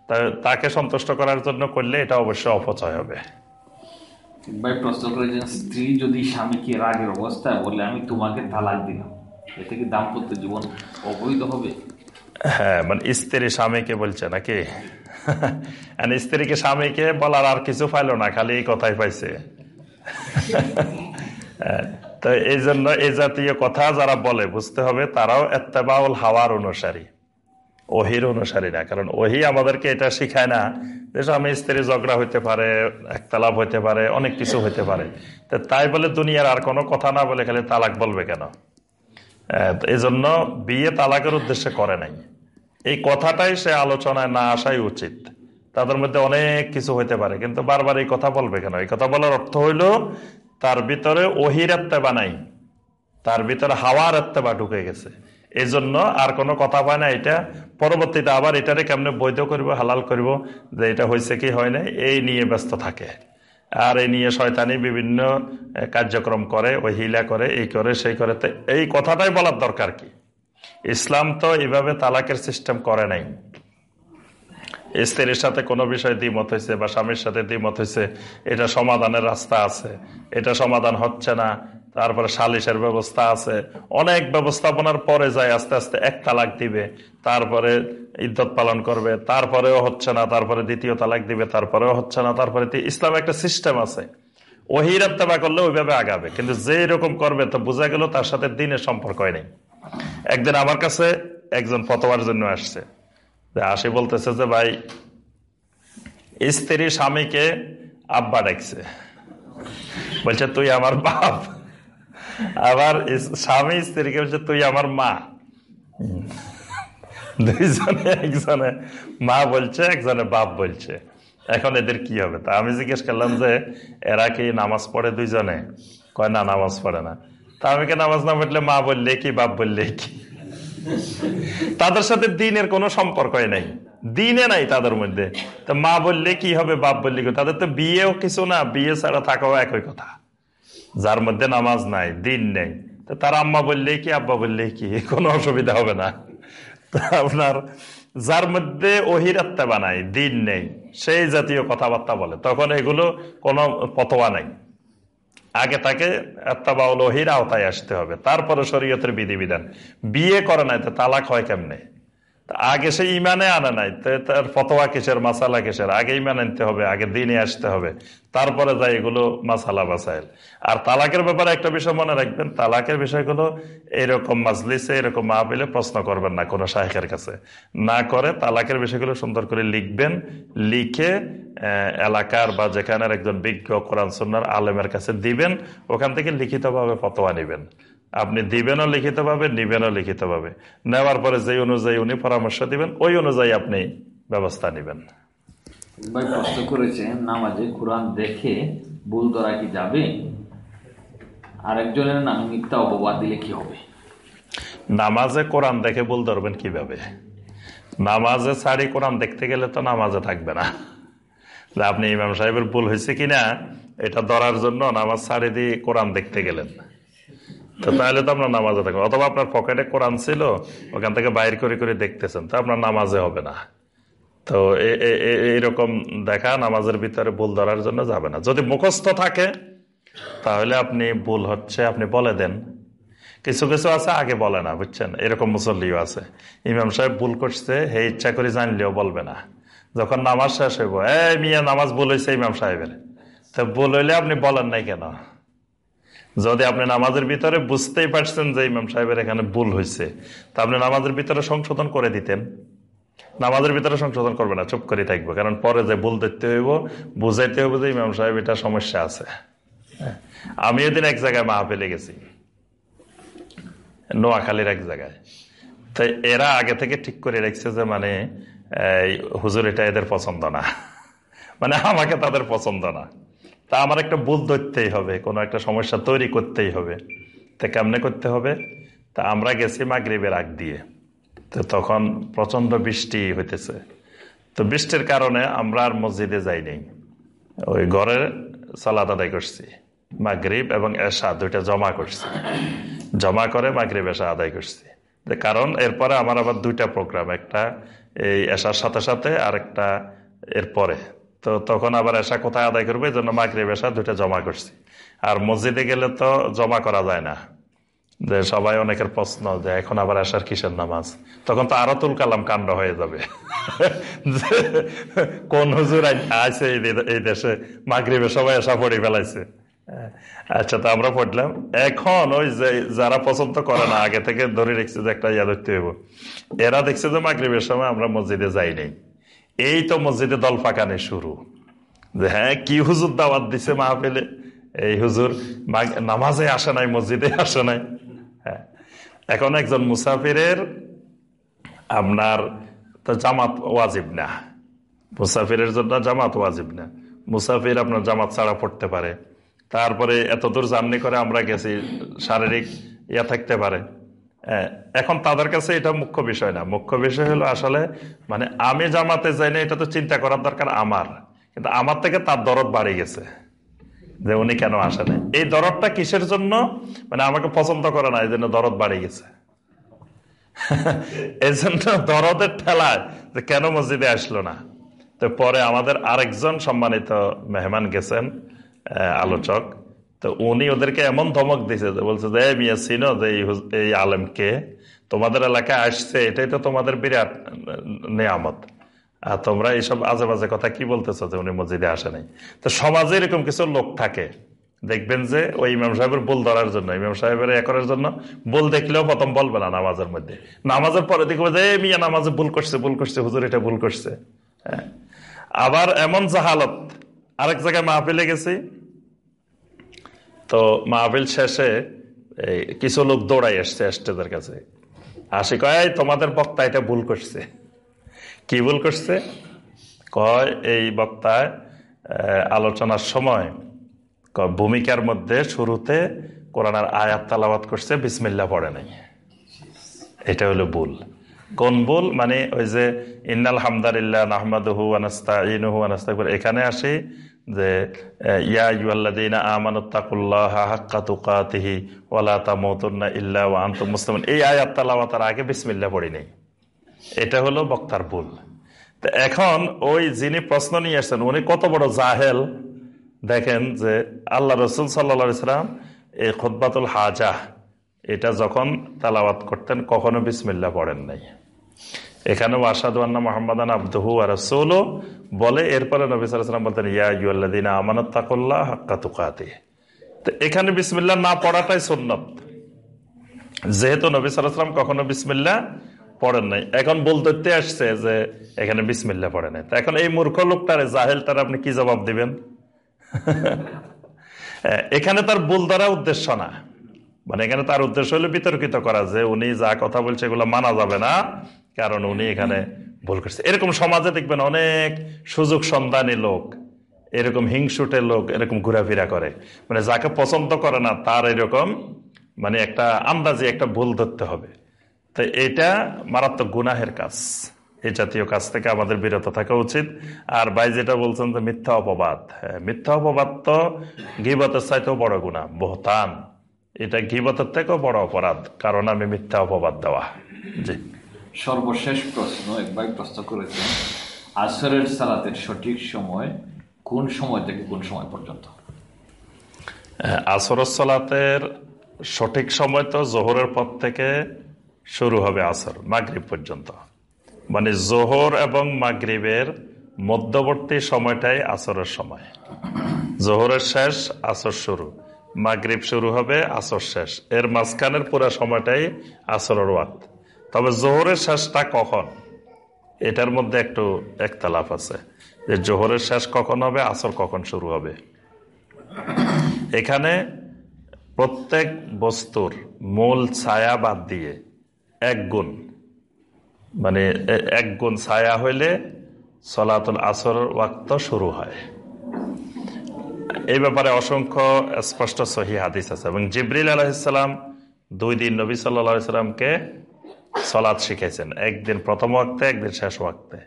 তা- তাকে সন্তুষ্ট করার জন্য করলে এটা অবশ্যই অপচয় হবে। ভাই প্রশ্ন করেছেন স্ত্রী যদি স্বামীকে রাগের অবস্থায় বলে আমি তোমাকে তালাক দিলাম এতে কি দাম্পত্য জীবন অবৈধ হবে? হ্যাঁ মানে স্ত্রী স্বামীকে বলছে নাকি? স্ত্রীকে স্বামীকে বলার আর কিছু পাইলো না খালি এই কথাই পাইছে। হ্যাঁ, তো এই জন্য এই জাতীয় কথা যারা বলে, বুঝতে হবে তারাও এত্তেবাউল হাওয়ার অনুসারী, ওহির অনুসারী না। কারণ ওহি আমাদেরকে এটা শিখায় না যে স্বামী স্ত্রী ঝগড়া হইতে পারে, একতালাপ হইতে পারে, অনেক কিছু হইতে পারে। তো তাই বলে দুনিয়ার আর কোনো কথা না বলে খালি তালাক বলবে কেন? এই জন্য বিয়ে তালাকের উদ্দেশ্যে করে নাই। এই কথাটাই সে আলোচনায় না আসাই উচিত। তাদের মধ্যে অনেক কিছু হইতে পারে, কিন্তু বারবার এই কথা বলবে কেন? এই কথা বলার অর্থ হইল তার ভিতরে ওহির এত্তেবা নাই। তার ভিতরে হাওয়ার এত্তেবা ঢুকে গেছে। এই জন্য আর কোনো কথা পায় না, এটা পরবর্তীতে আবার এটারে কেমনে বৈধ করব, হালাল করব, যে এটা হয়েছে কি হয় না এই নিয়ে ব্যস্ত থাকে। আর এই নিয়ে শয়তানি বিভিন্ন কার্যক্রম করে ওই হিলা করে, এই করে, সেই করে। এই কথাটাই বলার দরকার কি? ইসলাম তো এইভাবে তালাকের সিস্টেম করে নাই। স্ত্রীর সাথে কোনো বিষয়ে দ্বিমত হয়েছে বা স্বামীর সাথে দ্বিমত হয়েছে, এটা সমাধানের রাস্তা আছে। এটা সমাধান হচ্ছে না। তারপরে সালিশের ব্যবস্থা আছে। অনেক ব্যবস্থাপনার পরে যায় আস্তে আস্তে এক তালাক দিবে, তারপরে ইদ্যত পালন করবে, তারপরেও হচ্ছে না, তারপরে দ্বিতীয় তালাক দিবে, তারপরেও হচ্ছে না, তারপরে ইসলাম একটা সিস্টেম আছে। ওহিরাত্তাবা করলে ওইভাবে আগাবে। কিন্তু যে রকম করবে তো বোঝা গেল তার সাথে দিনের সম্পর্ক নেই। একদিন আমার কাছে একজন ফতোয়ার জন্য আসছে। আসি বলতেছে যে, ভাই, স্ত্রী স্বামীকে আব্বা ডাকছে। বলছে, তুই আমার বাপ। আবার স্বামী স্ত্রীকে বলছে, তুই আমার মা। দুইজনে, একজনে মা বলছে, একজনে বাপ বলছে। এখন এদের কি হবে? তা আমি জিজ্ঞেস করলাম যে, এরা কি নামাজ পড়ে দুইজনে? কয়, না, নামাজ পড়ে না। তা আমি নামাজ না পড়লে মা বললে কি, বাপ বললে কি? তাদের সাথে দিনের কোনো সম্পর্কই নাই। দিনে নাই তাদের মধ্যে। তো মা বললে কি হবে, বাপ বললে কি তাদের তো বিয়েও কিছু না, বিয়ে ছাড়া থাকাও একই কথা। যার মধ্যে নামাজ নাই, দিন নেই। তো তার আম্মা বললে কি, আব্বা বললে কি? কোনো অসুবিধা হবে না। আপনার যার মধ্যে অহিরাত্তা বানায়, দিন নেই, সেই জাতীয় কথাবার্তা বলে। তখন এগুলো কোনো পতোয়া নাই। আগে তাকে আত্মাবাউল ওহির আওতায় আসতে হবে। তারপরে শরীয়তের বিধিবিধান। বিয়ে করে নাই তো তালাক হয় কেমনে? আগে সে ইমানে আনে নাই তার ফতোয়া কিসের, মাসালা কিসের? আগে ইমান আনতে হবে, আগে দিনে আসতে হবে, তারপরে যায় এগুলো মাসালা বাসাইল। আর তালাকের ব্যাপারে একটা বিষয় মনে রাখবেন, তালাকের বিষয়গুলো এরকম মাজলিসে, এরকম মাহবিলে প্রশ্ন করবেন না কোনো শাহেকের কাছে। না করে তালাকের বিষয়গুলো সুন্দর করে লিখবেন, লিখে এলাকার বা যেখানের একজন বিজ্ঞ কোরআন সুন্নার আলেমের কাছে দিবেন, ওখান থেকে লিখিতভাবে ফতোয়া নেবেন। আপনি দিবেনও লিখিতভাবে নিবেনও লিখিতভাবে নেওয়ার পরে যে অনুযায়ী উনি পরামর্শ দিবেন ওই অনুযায়ী আপনি ব্যবস্থা নেবেন। ভাই প্রশ্ন করেছেন নামাজে কোরআন দেখে ভুল ধরা কি যাবে? আরেকজনের নামে মিথ্যা অপবাদ দিলে কি হবে? নামাজে কোরআন দেখে ভুল ধরবেন কীভাবে? নামাজে ছাড়ি কোরআন দেখতে গেলে তো নামাজে থাকবে না। যে আপনি ইমাম সাহেবের ভুল হয়েছে কিনা এটা ধরার জন্য নামাজ সারি দিয়ে কোরআন দেখতে গেলেন। তাহলে তো আপনার নামাজে থাকবে অথবা আপনার পকেটে কোরআন ছিল, ওখান থেকে বাইর করে করে দেখতেছেন, তো আপনার নামাজে হবে না। তো এ- এ- এ- এইরকম দেখা নামাজের ভিতরে ভুল ধরার জন্য যাবে না। যদি মুখস্থ থাকে, তাহলে আপনি ভুল হচ্ছে, আপনি বলে দেন। কিছু কিছু আছে আগে বলে না, বুঝছেন? এরকম মুসল্লিও আছে। ইমাম সাহেব ভুল করছে, হে ইচ্ছা করে জানলেও বলবে না। যখন নামাজ শেষ হইব, এই মিয়া, নামাজ ভুল হয়েছে ইমাম সাহেবের। তো ভুল হইলে আপনি বলেন নাই কেন? যদি আপনি নামাজের ভিতরে বুঝতেই পারছেন যে ইমাম সাহেবের এখানে ভুল হয়েছে, তা আপনি নামাজের ভিতরে সংশোধন করে দিতেন। নামাজের ভিতরে সংশোধন করবে না, চুপ করে থাকবে, কারণ পরে যে ভুল দেখতে হইব, বুঝাইতে হইব যে ইমাম সাহেব এটা সমস্যা আছে। আমি এদিন এক জায়গায় মাহফিলে গেছি, নোয়াখালীর এক জায়গায়। তো এরা আগে থেকে ঠিক করে রেখেছে যে মানে হুজুর এটা এদের পছন্দ না। মানে আমাকে তাদের পছন্দ না। তা আমার একটা ভুল ধরতেই হবে, কোনো একটা সমস্যা তৈরি করতেই হবে। তা কেমনে করতে হবে? তা আমরা গেছি মাগরিবের আগ দিয়ে। তো তখন প্রচণ্ড বৃষ্টি হইতেছে। তো বৃষ্টির কারণে আমরা আর মসজিদে যাই নাই। ওই ঘরে সালাদ আদায় করছি, মাগরিব এবং এশা দুইটা জমা করছি। জমা করে মাগরিব, এশা আদায় করছি। কারণ এরপরে আমার আবার দুইটা প্রোগ্রাম, একটা এই এশার সাথে সাথে আর একটা এরপরে। তো তখন আবার এসা কোথায় আদায় করবে? এই জন্য মাগরিব এশা দুইটা জমা করছি। আর মসজিদে গেলে তো জমা করা যায় না। যে সবাই অনেকের প্রশ্ন যে এখন আবার আসার কিসের নামাজ? তখন তো আরও তুল কালাম কাণ্ড হয়ে যাবে। কোন হুজুর আছে এই দেশে? মাগরিবে সবাই আসা পড়ে ফেলাইছে। আচ্ছা তো আমরা পড়লাম। এখন ওই যে যারা পছন্দ করে না, আগে থেকে ধরে রেখেছে যে একটা ইয়া ধরতে হইব। এরা দেখছে যে মাগরিবের সময় আমরা মসজিদে যাই নাই। এই তো মসজিদে দল পাকানে শুরু। যে হ্যাঁ কি হুজুর দাওয়াত দিছে মাহফিলে? এই হুজুর নামাজে আসে নাই, মসজিদে আসে নাই। হ্যাঁ। এখন একজন মুসাফিরের আপনার তো জামাত ওয়াজিব না। মুসাফিরের জন্য জামাত ওয়াজিব না। মুসাফির আপনার জামাত ছাড়া পড়তে পারে। তারপরে এত দূর জার্নি করে আমরা গেছি, শারীরিক ইয়া থাকতে পারে। এখন তাদের কাছে এটা মুখ্য বিষয় না। মুখ্য বিষয় হলো আসলে মানে আমি জামাতে যাই না, এটা তো চিন্তা করার দরকার আমার। কিন্তু আমার থেকে তার দরদ বাড়ে গেছে, যে উনি কেন আসে নাই। এই দরদটা কিসের জন্য? মানে আমাকে পছন্দ করে না, এই জন্য দরদ বাড়ে গেছে। এই জন্য দরদের ঠেলায় যে কেন মসজিদে আসলো না। তো পরে আমাদের আরেকজন সম্মানিত মেহমান গেছেন আলোচক। তো উনি ওদেরকে এমন ধমক দিছে যে বলছে যে মিয়া চিনো যে এই আলেমকে তোমাদের এলাকায় আসছে, এটাই তো তোমাদের বিরাট নেয়ামত। আর তোমরা এইসব আজে বাজে কথা কি বলতেছো যে উনি মসজিদে আসে নাই? তো সমাজে এরকম কিছু লোক থাকে, দেখবেন যে ওই ইমাম সাহেবের বল ধরার জন্য, ইমাম সাহেবের এ করার জন্য বল দেখলেও প্রথম বলবে না নামাজের মধ্যে। নামাজের পরে দেখবে যে "এই মিয়া নামাজে ভুল করছে ভুল করছে, হুজুর এটা ভুল করছে। হ্যাঁ। আবার এমন জাহালত, আরেক জায়গায় মাহফিলে গেছি তো মাহফিল শেষে কিছু লোক দৌড়াই আসছে স্টেজের কাছে। আসি কয় তোমাদের বক্তা এটা ভুল করছে। কি ভুল করছে? কয়, এই বক্তায় আলোচনার সময় ভূমিকার মধ্যে শুরুতে কোরআনার আয়াত তালাবাত করছে বিসমিল্লা পড়ে নাই। এটা হলো ভুল। কোন ভুল? মানে ওই যে, ইন্নাল হামদারিল্লাহ নাহমাদহু আনাস্তা ইনুহু আনাস্তা এখানে আসি যে আহ, ইয়া ইউআল্লাদিনা আমানুত্তাকুল্লাহ হাক্কা তুকাতিহি ওয়ালা তামুতুন্না ইল্লা ওয়া আনতুম মুসলিমুন। এই আয়াত তালাওয়াতের আগে বিসমিল্লাহ পড়ি নাই। এটা হলো বক্তার ভুল। তো এখন ওই যিনি প্রশ্ন নিয়ে আসছেন উনি কত বড় জাহেল। দেখেন যে আল্লাহ রসুল সাল্লা ইসলাম এই খোদবাতুল হাজা এটা যখন তালাওয়াত করতেন কখনো বিসমিল্লা পড়েন নাই। এখানে ওয়াসাদুয়ান্না মোহাম্মদান আব্দহু আর রসুলও বলে, এরপরে নবী সাল্লাম বলতেন, ইয়া ইউল্লাদিনা আমানত তাকুল্লাহ হাক্কা তুকাতে তো এখানে বিসমিল্লা না পড়াটাই সুন্নত। যেহেতু নবী সাল্লাম কখনো বিসমিল্লা পড়েন নাই, এখন বলতে আসছে যে এখানে বিসমিল্লা পড়ে নাই। তো এখন এই মূর্খ লোকটারে জাহেলটার আপনি কি জবাব দিবেন? এখানে তার ভুল দ্বারা উদ্দেশ্য না। মানে এখানে তার উদ্দেশ্য হলো বিতর্কিত করা যে উনি যা কথা বলছে এগুলো মানা যাবে না কারণ উনি এখানে ভুল করছে। এরকম সমাজে দেখবেন অনেক সুযোগ সন্ধানী লোক এরকম হিংসুটে লোক এরকম ঘোরাফেরা করে। মানে যাকে পছন্দ করে না তার এরকম মানে একটা আন্দাজে একটা ভুল ধরতে হবে। তো এটা মারাত্মক গুনাহের কাজ। এই জাতীয় কাজ থেকে আমাদের বিরত থাকা উচিত। আর ভাই যেটা বলছেন যে মিথ্যা অপবাদ হ্যাঁ, মিথ্যা অপবাদ তো গিবতের চাইতেও বড় গুণা বহতান। এটা গিবতের থেকেও বড় অপরাধ কারণ আমি মিথ্যা অপবাদ দেওয়া। জি। সর্বশেষ প্রশ্ন একবার প্রশ্ন করেছেন আসরের সালাতের সঠিক সময় কোন সময় থেকে কোন সময় পর্যন্ত? আসরসলাতের সঠিক সময় তো জোহরের পর থেকে শুরু হবে আসর মাগরিব পর্যন্ত। মানে জোহর এবং মাগরিবের মধ্যবর্তী সময়টাই আসরের সময়। জোহরের শেষ আসর শুরু। মাগরিব শুরু হবে, আসর শেষ। এর মাঝখানের পুরো সময়টাই আসরের ওয়াত তবে জোহরের শেষটা কখন? এটার মধ্যে একটু একতালাফ আছে। যে জোহরের শেষ কখন হবে, আসর কখন শুরু হবে? এখানে প্রত্যেক বস্তুর মূল ছায়া বাদ দিয়ে এক গুণ মানে এক গুণ ছায়া হইলে সলাতুল আসর ওয়াক্ত শুরু হয়। এই ব্যাপারে অসংখ্য স্পষ্ট সহি হাদিস আছে। এবং জিব্রিল আলাহিসাল্লাম দুই দিন নবী সাল্লা সাল্লামকে সলাদ শিখেছেন একদিন প্রথম ওয়াক্তে, একদিন শেষ ওয়াক্তে।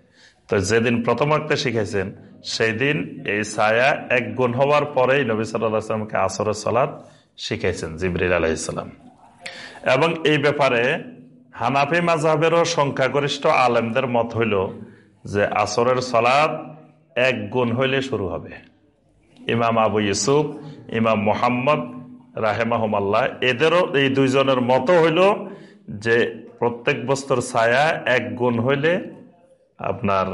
তো যেদিন প্রথম ওয়াক্তে শিখেছেন সেই দিন এই ছায়া এক গুণ হওয়ার পরেই নবী সাল্লাহ সাল্লামকে আসরের সলাদ শিখেছেন জিবরিল আলাইসাল্লাম এবং এই ব্যাপারে হানাফি মাজাবেরও সংখ্যাগরিষ্ঠ আলেমদের মত হইল যে আসরের সলাদ এক গুণ হইলে শুরু হবে। ইমাম আবু ইউসুফ, ইমাম মোহাম্মদ রাহেমাহমাল্লাহ, এদেরও এই দুইজনের মতো হইল যে প্রত্যেক বস্তুর ছায়া এক গুণ হইলে আপনার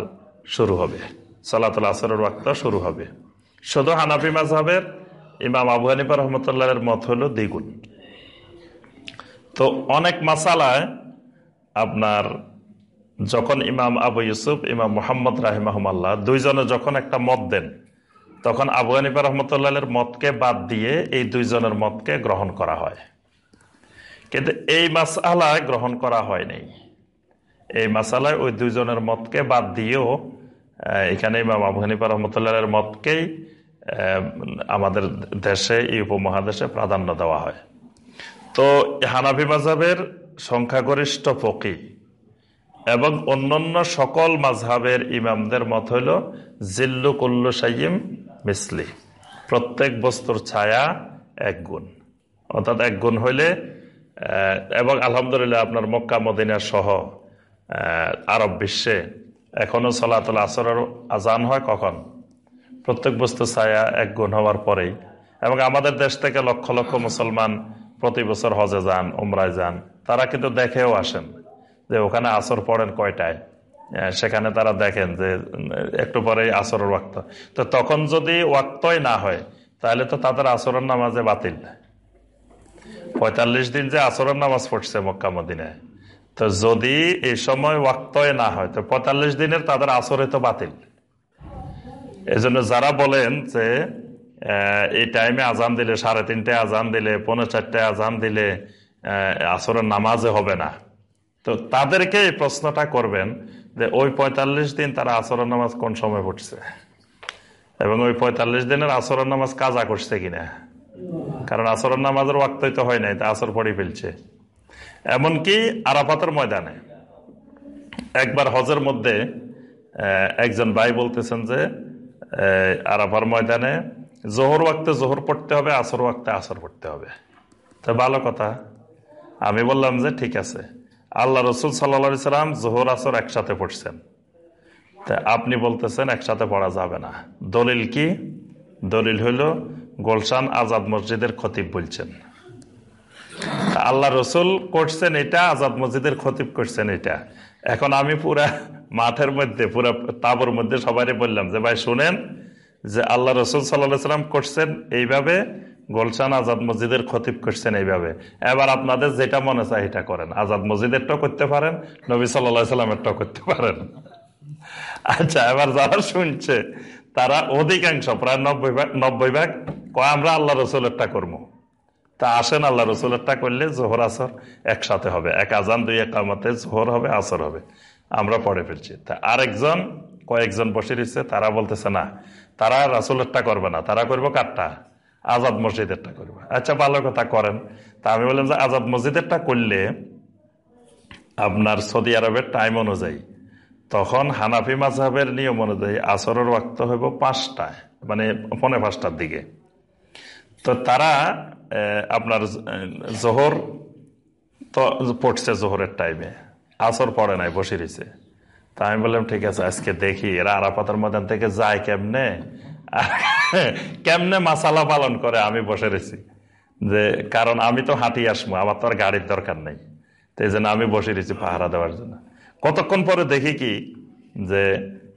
শুরু হবে। সালাতুল আসরের ওয়াক্ত শুরু হবে। শুধু হানাফি মাঝহের ইমাম আবু হানিফা রহমতুল্লাহের মত হইল দ্বিগুণ। তো অনেক মাসালায় আপনার যখন ইমাম আবু ইউসুফ, ইমাম মোহাম্মদ রাহিমাহমাল্লাহ, দুইজনে যখন একটা মত দেন তখন আবু হানিফা রহমতুল্লাহের মতকে বাদ দিয়ে এই দুইজনের মতকে গ্রহণ করা হয়। কিন্তু এই মাসালায় গ্রহণ করা হয়নি এই মাসালায় ওই দুইজনের মতকে বাদ দিয়েও এখানে ইমাম আবু হানিফা রহমতুল্লাহের মতকেই আমাদের দেশে, এই উপমহাদেশে প্রাধান্য দেওয়া হয়। তো হানাফি মাঝাবের সংখ্যাগরিষ্ঠ ফকি এবং অন্যান্য সকল মাঝহাবের ইমামদের মত হইল জিল্লু কুল্লু সাইম মিসলি। প্রত্যেক বস্তুর ছায়া এক গুণ। অর্থাৎ এক গুণ হইলে এবং আলহামদুলিল্লাহ আপনার মক্কা, মদিনা সহ আরব বিশ্বে এখনও সলাতল আসরের আজান হয় কখন? প্রত্যেক বস্তু ছায়া এক গুণ হওয়ার পরেই। এবং আমাদের দেশ থেকে লক্ষ লক্ষ মুসলমান প্রতি বছর হজে যান, উমরায় যান। তারা কিন্তু দেখেও আসেন যে ওখানে আসর পড়েন কয়টায়? সেখানে তারা দেখেন যে, একটু পরেই আসরের ওয়াক্ত। তো তখন যদি ওয়াক্তই না হয়, তাহলে তো তাদের আসরের নামাজে বাতিল। পঁয়তাল্লিশ দিন যে আসরের নামাজ পড়ছে মক্কা, মদিনায়। তো যদি এই সময় ওয়াক্তই না হয়, তো পঁয়তাল্লিশ দিনের তাদের আসরে তো বাতিল। এজন্য যারা বলেন যে এই টাইমে আজান দিলে, সাড়ে তিনটায় আজান দিলে পনেরো চারটায় আজান দিলে আসরের নামাজে হবে না। তো তাদেরকে এই প্রশ্নটা করবেন যে ওই পঁয়তাল্লিশ দিন তারা আসরের নামাজ কোন সময় পড়ছে? এবং ওই পঁয়তাল্লিশ দিনের আসরের নামাজ কাজা করছে কিনা? কারণ আসরের নামাজের ওয়াক্তই তো হয় নাই, তা আসর পড়ে ফেলছে। এমনকি আরাফাতের ময়দানে একবার হজের মধ্যে একজন ভাই বলতেছেন যে আরাফার ময়দানে জোহর ওয়াক্তে জোহর পড়তে হবে, আসর ওয়াক্তে আসর পড়তে হবে। তো ভালো কথা। আমি বললাম যে ঠিক আছে। আল্লাহ রসুল সাল্লা সাল্লাম জোহর আসর একসাথে পড়ছেন। তা আপনি বলতেছেন একসাথে পড়া যাবে না। দলিল কি? দলিল হইল গোলশান আজাদ মসজিদের খতিব বলছেন। আল্লাহ রসুল করছেন এটা, আজাদ মসজিদের খতিব করছেন এটা। এখন আমি পুরা মাঠের মধ্যে, পুরা তাবর মধ্যে সবাই বললাম যে, ভাই, শুনেন যে আল্লাহ রসুল সাল্লাহ সাল্লাম করছেন এইভাবে গোলশান আজাদ মসজিদের খতিব করছেন এইভাবে। এবার আপনাদের যেটা মনে চায় এটা করেন। আজাদ মসজিদেরটাও করতে পারেন, নবী সাল্লা সাল্লামেরটাও করতে পারেন। আচ্ছা এবার যারা শুনছে, তারা অধিকাংশ, প্রায় নব্বই ভাগ নব্বই ভাগ কয়, আমরা আল্লাহ রসুলেরটা করব? তা আসেন, আল্লাহ রসুলেরটা করলে জোহর, আসর একসাথে হবে। এক আজান দুই একামতে জোহর হবে, আসর হবে। আমরা পড়ে ফেলছি। তা আরেকজন, কয়েকজন বসে দিচ্ছে তারা বলতেছে, না, তারা রাসুলেরটা করবে না। তারা করব কারটা? আজাদ মসজিদেরটা করবে। আচ্ছা ভালো কথা করেন। তা আমি বললাম যে আজাদ মসজিদেরটা করলে আপনার সৌদি আরবের টাইম অনুযায়ী তখন হানাফি মাঝহের নিয়ম অনুযায়ী আসরের ওয়াক্ত হইব পাঁচটায় মানে পনে পাঁচটার দিকে। তো তারা আপনার জোহর তো পড়ছে জোহরের টাইমে আসর পড়ে নাই, বসে রয়েছে। তা আমি বললাম, ঠিক আছে, আজকে দেখি এরা আরাপাতার ময়দান থেকে যায় কেমনে? কেমনে মাসালা পালন করে আমি বসে রয়েছি? যে কারণ আমি তো হাঁটি আসব, আমার তো আর গাড়ির দরকার নেই। তো এই জন্য আমি বসে রয়েছি পাহারা দেওয়ার জন্য। কতক্ষণ পরে দেখি কি? যে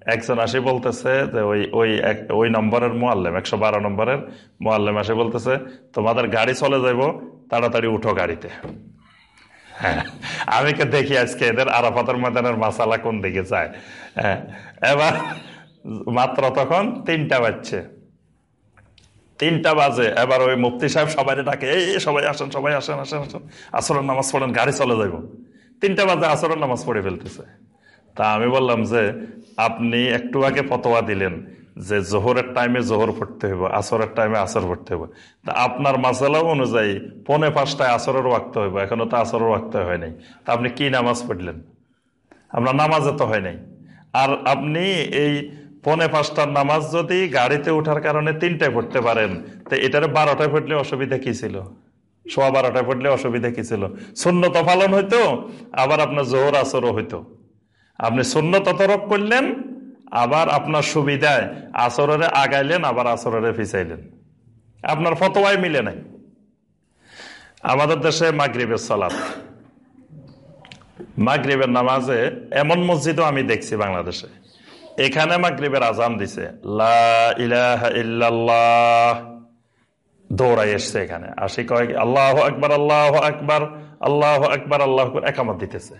একজন আসে বলতেছে যে ওই ওই ওই নম্বরের মোয়াল্লেম, একশো বারো নম্বরের মোয়াল্লেম আসে বলতেছে, তোমাদের গাড়ি চলে যাইব, তাড়াতাড়ি উঠো গাড়িতে। হ্যাঁ আমি দেখি আজকে এদের আরাফাতের ময়দানের মাসালা কোন দিকে যায়? হ্যাঁ এবার মাত্র তখন তিনটা বাজছে। তিনটা বাজে। এবার ওই মুফতি সাহেব সবাই ডাকে, এই সবাই আসেন সবাই আসেন আসেন আসেন। আসরের নামাজ পড়েন, গাড়ি চলে যাইব। তিনটা বাজে আসরের নামাজ পড়ে ফেলতেছে। তা আমি বললাম যে, আপনি একটু আগে ফতোয়া দিলেন যে জোহরের টাইমে জোহর পড়তে হইব, আসরের টাইমে আসর পড়তে হইব। তা আপনার মাসালা অনুযায়ী পনে পাঁচটায় আসরের ওয়াক্ত হইব, এখনও তো আসরের ওয়াক্ত হয় নাই। তা আপনি কি নামাজ পড়লেন? আপনার নামাজে তো হয় নাই। আর আপনি এই পনে পাঁচটার নামাজ যদি গাড়িতে ওঠার কারণে তিনটায় পড়তে পারেন, তো এটার বারোটায় পড়লে অসুবিধা কি ছিল? সোয়া বারোটায় পড়লে অসুবিধা কি ছিল? শূন্যত পালন হইতো, আবার আপনার জোহর, আসরও হইতো। আপনি শূন্যত তরক করলেন, আবার আপনার সুবিধায় আসরের আগাইলেন, আবার আসরের ফিসাইলেন। আপনার ফতোয়াই মিলে নাই। আমাদের দেশে মাগরিবের সালাত। মাগরিবের নামাজে এমন মসজিদও আমি দেখছি বাংলাদেশে। এখানে মাগরিবের আজান দিছে। দৌড়াই এসছে এখানে। আসি কয়, আল্লাহ আকবার আল্লাহ আকবার আল্লাহ আকবার আল্লাহ আকবার একামত দিতেছে।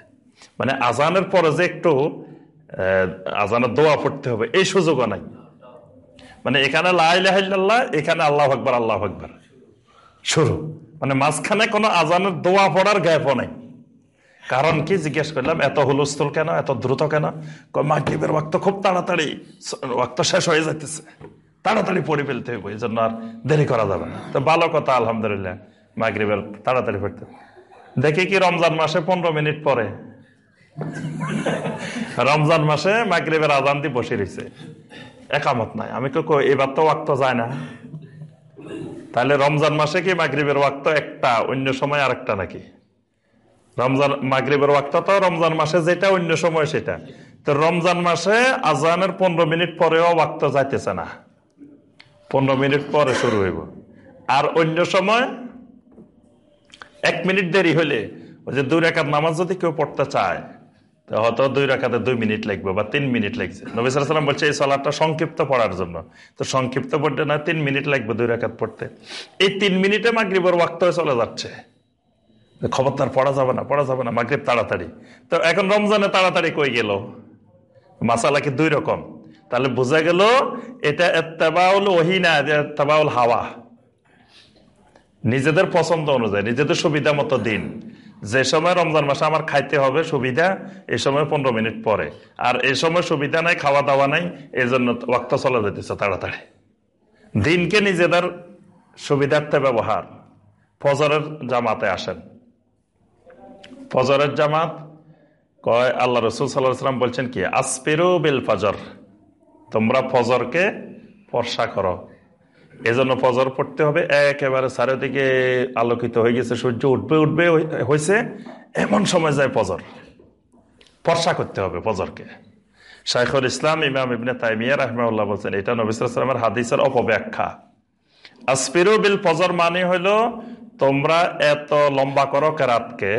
মানে আজানের পরে যে একটু আজানের দোয়া পড়তে হবে, এই সুযোগও নাই। মানে এখানে লাইল্লাহ এখানে আল্লাহ আকবার আল্লাহ আকবার। শুরু। মানে মাঝখানে কোনো আজানের দোয়া পড়ার গ্যাপও নাই। কারণ কি জিজ্ঞেস করলাম এত হুলস্থুল কেন এত দ্রুত কেন? মাগরিবের ওয়াক্ত খুব তাড়াতাড়ি ওয়াক্ত শেষ হয়ে যাইতেছে। তাড়াতাড়ি পড়ে ফেলতে হবে এই জন্য আর দেরি করা যাবে না। তো ভালো কথা আলহামদুলিল্লাহ মাগরিবের তাড়াতাড়ি পড়তে। দেখি কি রমজান মাসে পনেরো মিনিট পরে। রমজান মাসে মাগরিবের আজান দিয়ে বসে রয়েছে একামত নাই। আমি কই, এবার তো ওয়াক্ত যায় না। তাহলে রমজান মাসে কি মাগরিবের ওয়াক্ত একটা অন্য সময় আরেকটা নাকি? রমজান মাগরিবের ওয়াক্ত তো রমজান মাসে যেটা, অন্য সময় সেটা। তো রমজান মাসে আজানের পনেরো মিনিট পরেও ওয়াক্ত যাইতেছে না। পনেরো মিনিট পরে শুরু হইব। আর অন্য সময় এক মিনিট দেরি হলে ওই যে দুই রেখাত নামাজ যদি কেউ পড়তে চায়, তো হয়তো দুই রেখাতে দুই মিনিট লাগবে বা তিন মিনিট লাগছে। নবী সাল্লাম বলছে, এই সলাটটা সংক্ষিপ্ত পড়ার জন্য। তো সংক্ষিপ্ত পড়তে না তিন মিনিট লাগবে দুই রেখাত পড়তে। এই তিন মিনিটে মাগরিবের ওয়াক্ত চলে যাচ্ছে। খবরদার পড়া যাবে না, পড়া যাবে না, মাগরিব তাড়াতাড়ি। তো এখন রমজানে তাড়াতাড়ি কই গেল? মাসালা কি দুই রকম? তাহলে বোঝা গেল এটা এত্তাবাউল ওহি না এত্তাবাউল হাওয়া। নিজেদের পছন্দ অনুযায়ী, নিজেদের সুবিধা মতো দিন। যে সময় রমজান মাসে আমার খাইতে হবে সুবিধা এই সময় পনেরো মিনিট পরে। আর এই সময় সুবিধা নাই, খাওয়া দাওয়া নাই এই জন্য ওয়াক্ত চলে যেতেছে তাড়াতাড়ি। দিনকে নিজেদের সুবিধার্থে ব্যবহার। ফজরের জামাতে আসেন। ফজরের জামাত কয়, আল্লাহ রসুল সাল্লাহ সাল্লাম বলছেন কি আসপিরু বিল ফজর। তোমরা ফজরকে ফর্সা করো। এজন্য ফজর পড়তে হবে। একেবারে চারিদিকে আলোকিত হয়ে গেছে, সূর্য উঠবে উঠবে হয়েছে এমন সময় যায় ফজর। ফর্সা করতে হবে ফজরকে। শাইখুল ইসলাম, ইমাম ইবনে তাইমিয়া রহমাউল্লাহ বলছেন, এটা নবিসামের হাদিসের অপব্যাখ্যা। আসপিরু বিল ফজর মানে হইল তোমরা এত লম্বা করো কেরাতকে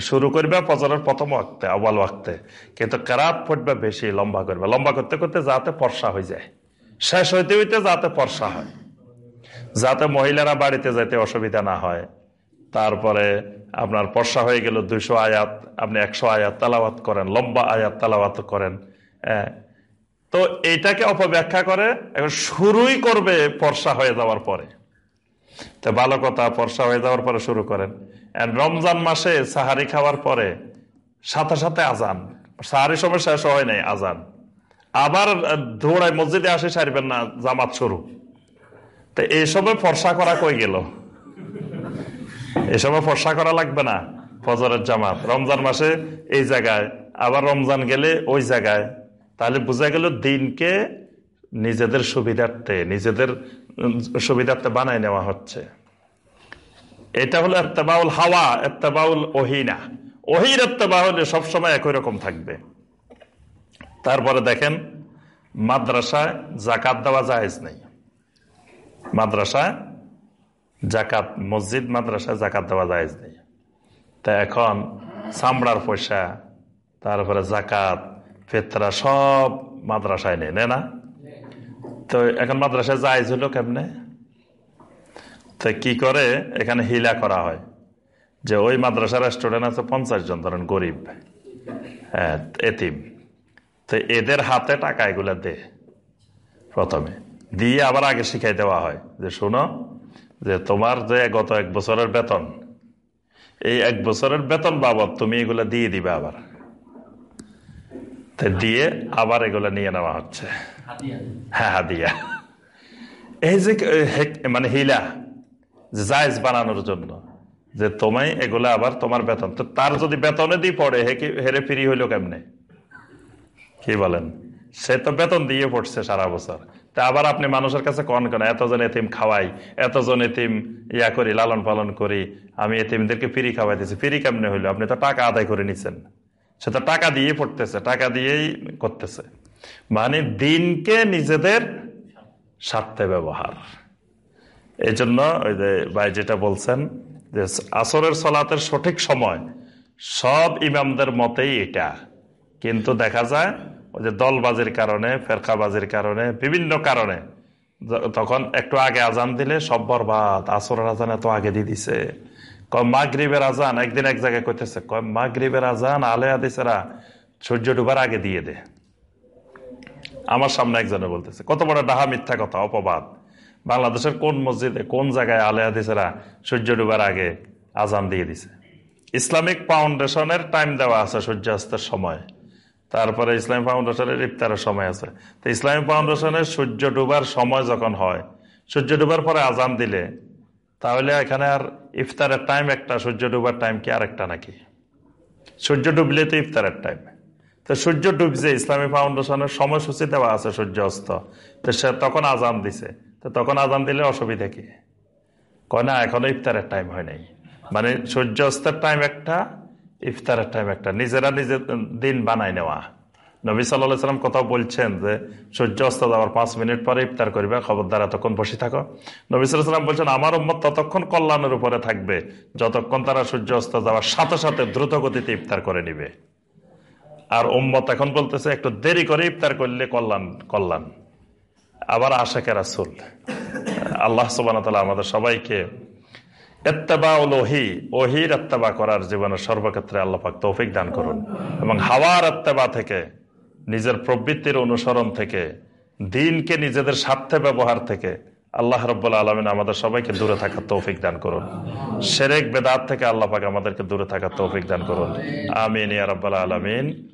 শুরু করবে ফজরের প্রথম ওয়াক্তে আওয়াল ওয়াক্তে। কিন্তু কেরাত পড়বে বেশি, লম্বা করবে। লম্বা করতে করতে যাতে ফর্সা হয়ে যায়। শেষ হইতে হইতে যাতে ফর্সা হয়। যাতে মহিলারা বাড়িতে যেতে অসুবিধা না হয়। তারপরে আপনার ফর্সা হয়ে গেল দুইশো আয়াত, আপনি একশো আয়াত তালাওয়াত করেন, লম্বা আয়াত তালাওয়াত করেন তো এইটাকে অপব্যাখ্যা করে, এখন শুরুই করবে ফর্সা হয়ে যাওয়ার পরে। তো ভালো কথা, ফর্সা হয়ে যাওয়ার পরে শুরু করেন। রমজান মাসে সাহারি খাওয়ার পরে সাথে সাথে আজান। সাহারি সময় শেষ হয় নাই আজান। আবার দৌড়ায় মসজিদে আসে সারবেন না জামাত শুরু। তো এই সময় ফর্সা করা কই গেল? সময় ফর্সা করা লাগবে না ফজরের জামাত। রমজান মাসে এই জায়গায়, আবার রমজান গেলে ওই জায়গায়। তাহলে বোঝা গেল দিনকে নিজেদের সুবিধার্থে নিজেদের সুবিধার্থে বানায় নেওয়া হচ্ছে। এটা হলো এত্তেবাউল হাওয়া, এত্তেবাউল ওহিনা। ওহির এত্তেবা হলে সবসময় একই রকম থাকবে। তারপরে দেখেন, মাদ্রাসায় জাকাত দেওয়া জায়েজ নেই। মাদ্রাসায় জাকাত মসজিদ, মাদ্রাসায় জাকাত দেওয়া জায়েজ নেই। তা এখন চামড়ার পয়সা, তারপরে জাকাত ফেতরা সব মাদ্রাসায় নেই না? তো এখন মাদ্রাসায় জায়েজ হলো কেমনে? তো কি করে? এখানে হিলা করা হয়। যে ওই মাদ্রাসার স্টুডেন্ট আছে পঞ্চাশ জন ধরেন গরিব হ্যাঁ এতিম। তো এদের হাতে টাকা এগুলা দে প্রথমে। দিয়ে আবার আগে শিখাই দেওয়া হয় যে শোনো যে তোমার যে গত এক বছরের বেতন এই এক বছরের বেতন বাবদ তুমি এগুলা দিয়ে দিবে আবার। তো দিয়ে আবার এগুলা নিয়ে নেওয়া হচ্ছে। হ্যাঁ হাদিয়া এই যে মানে হিলা। জায়েজ বানানোর জন্য, যে তোমায় এগুলা আবার তোমার বেতন। তো তার যদি বেতনে দিয়ে পড়ে হেরে ফ্রি হইল কেমনে? কি বলেন? সে তো বেতন দিয়ে পড়ছে সারা বছর। তা আবার আপনি মানুষের কাছে কন কেন? এতজন এতিম খাওয়াই, এতজন এতিম ইয়া করি, লালন পালন করি, আমি এতিমদেরকে ফ্রি খাওয়াইতেছি, ফ্রি কেমনে হইল? আপনি তো টাকা আদায় করে নিছেন। সে তো টাকা দিয়ে পড়তেছে, টাকা দিয়েই করতেছে। মানে দিনকে নিজেদের স্বার্থে ব্যবহার। এই জন্য ওই যে ভাই যেটা বলছেন যে আসরের সলাতের সঠিক সময় সব ইমামদের মতেই এটা। কিন্তু দেখা যায় ওই যে দলবাজির কারণে, ফেরকাবাজির কারণে, বিভিন্ন কারণে তখন একটু আগে আজান দিলে সব বরবাদ, আসরের আজান এত আগে দিয়ে দিছে। কয়, মাগরিবের আজান, একদিন এক জায়গায় কইতেছে, কয়, মাগরিবের আজান আলে আদিসেরা সূর্য ডুবার আগে দিয়ে দে। আমার সামনে একজনে বলতেছে, কত বড় ডাহা মিথ্যা কথা, অপবাদ। বাংলাদেশের কোন মসজিদে, কোন জায়গায় আলে হাদিসেরা সূর্য ডুবার আগে আজান দিয়ে দিছে? ইসলামিক ফাউন্ডেশনের টাইম দেওয়া আছে সূর্যাস্তের সময়। তারপরে ইসলামিক ফাউন্ডেশনের ইফতারের সময় আছে। তো ইসলামিক ফাউন্ডেশনের সূর্য ডুবার সময় যখন হয়, সূর্য ডুবার পরে আজান দিলে, তাহলে এখানে আর ইফতারের টাইম একটা, সূর্য ডুবার টাইম কি আরেকটা নাকি? সূর্য ডুবলে তো ইফতারের টাইম। তো সূর্য ডুবছে ইসলামী ফাউন্ডেশনের সময়সূচি দেওয়া আছে সূর্য অস্ত তো সে তখন আজান দিছে। তো তখন আজান দিলে অসুবিধা কি? কয়, না, এখনও ইফতারের টাইম হয় নাই। মানে সূর্য অস্তের টাইম একটা, ইফতারের টাইম একটা। নিজেরা নিজের দিন বানাই নেওয়া। নবী সাল্লাহ সাল্লাম কোথাও বলছেন যে সূর্য অস্ত যাওয়ার পাঁচ মিনিট পরে ইফতার করবে, খবরদার এতক্ষণ বসে থাকো। নবী সাল্লাহ সাল্লাম বলছেন, আমার উম্মত ততক্ষণ কল্যাণের উপরে থাকবে, যতক্ষণ তারা সূর্য অস্ত যাওয়ার সাথে সাথে দ্রুত গতিতে ইফতার করে নিবে। আর উম্মত এখন বলতেছে, একটু দেরি করে ইফতার করলে কল্যাণ কল্যাণ। আবার আশেখ রাসুল। আল্লাহ সুবান আমাদের সবাইকে এত্তেবা উল ওহি ওহির এত্তেবা করার জীবনের সর্বক্ষেত্রে আল্লাহ পাক তৌফিক দান করুন এবং হাওয়ার এত্তেবা থেকে, নিজের প্রবৃত্তির অনুসরণ থেকে, দিনকে নিজেদের স্বার্থে ব্যবহার থেকে আল্লাহ রব্বুল আলমিন আমাদের সবাইকে দূরে থাকার তৌফিক দান করুন। সেরেক বেদাত থেকে আল্লাহ পাক আমাদেরকে দূরে থাকার তৌফিক দান করুন। আমিন ইয়া রব্বাল আলমিন।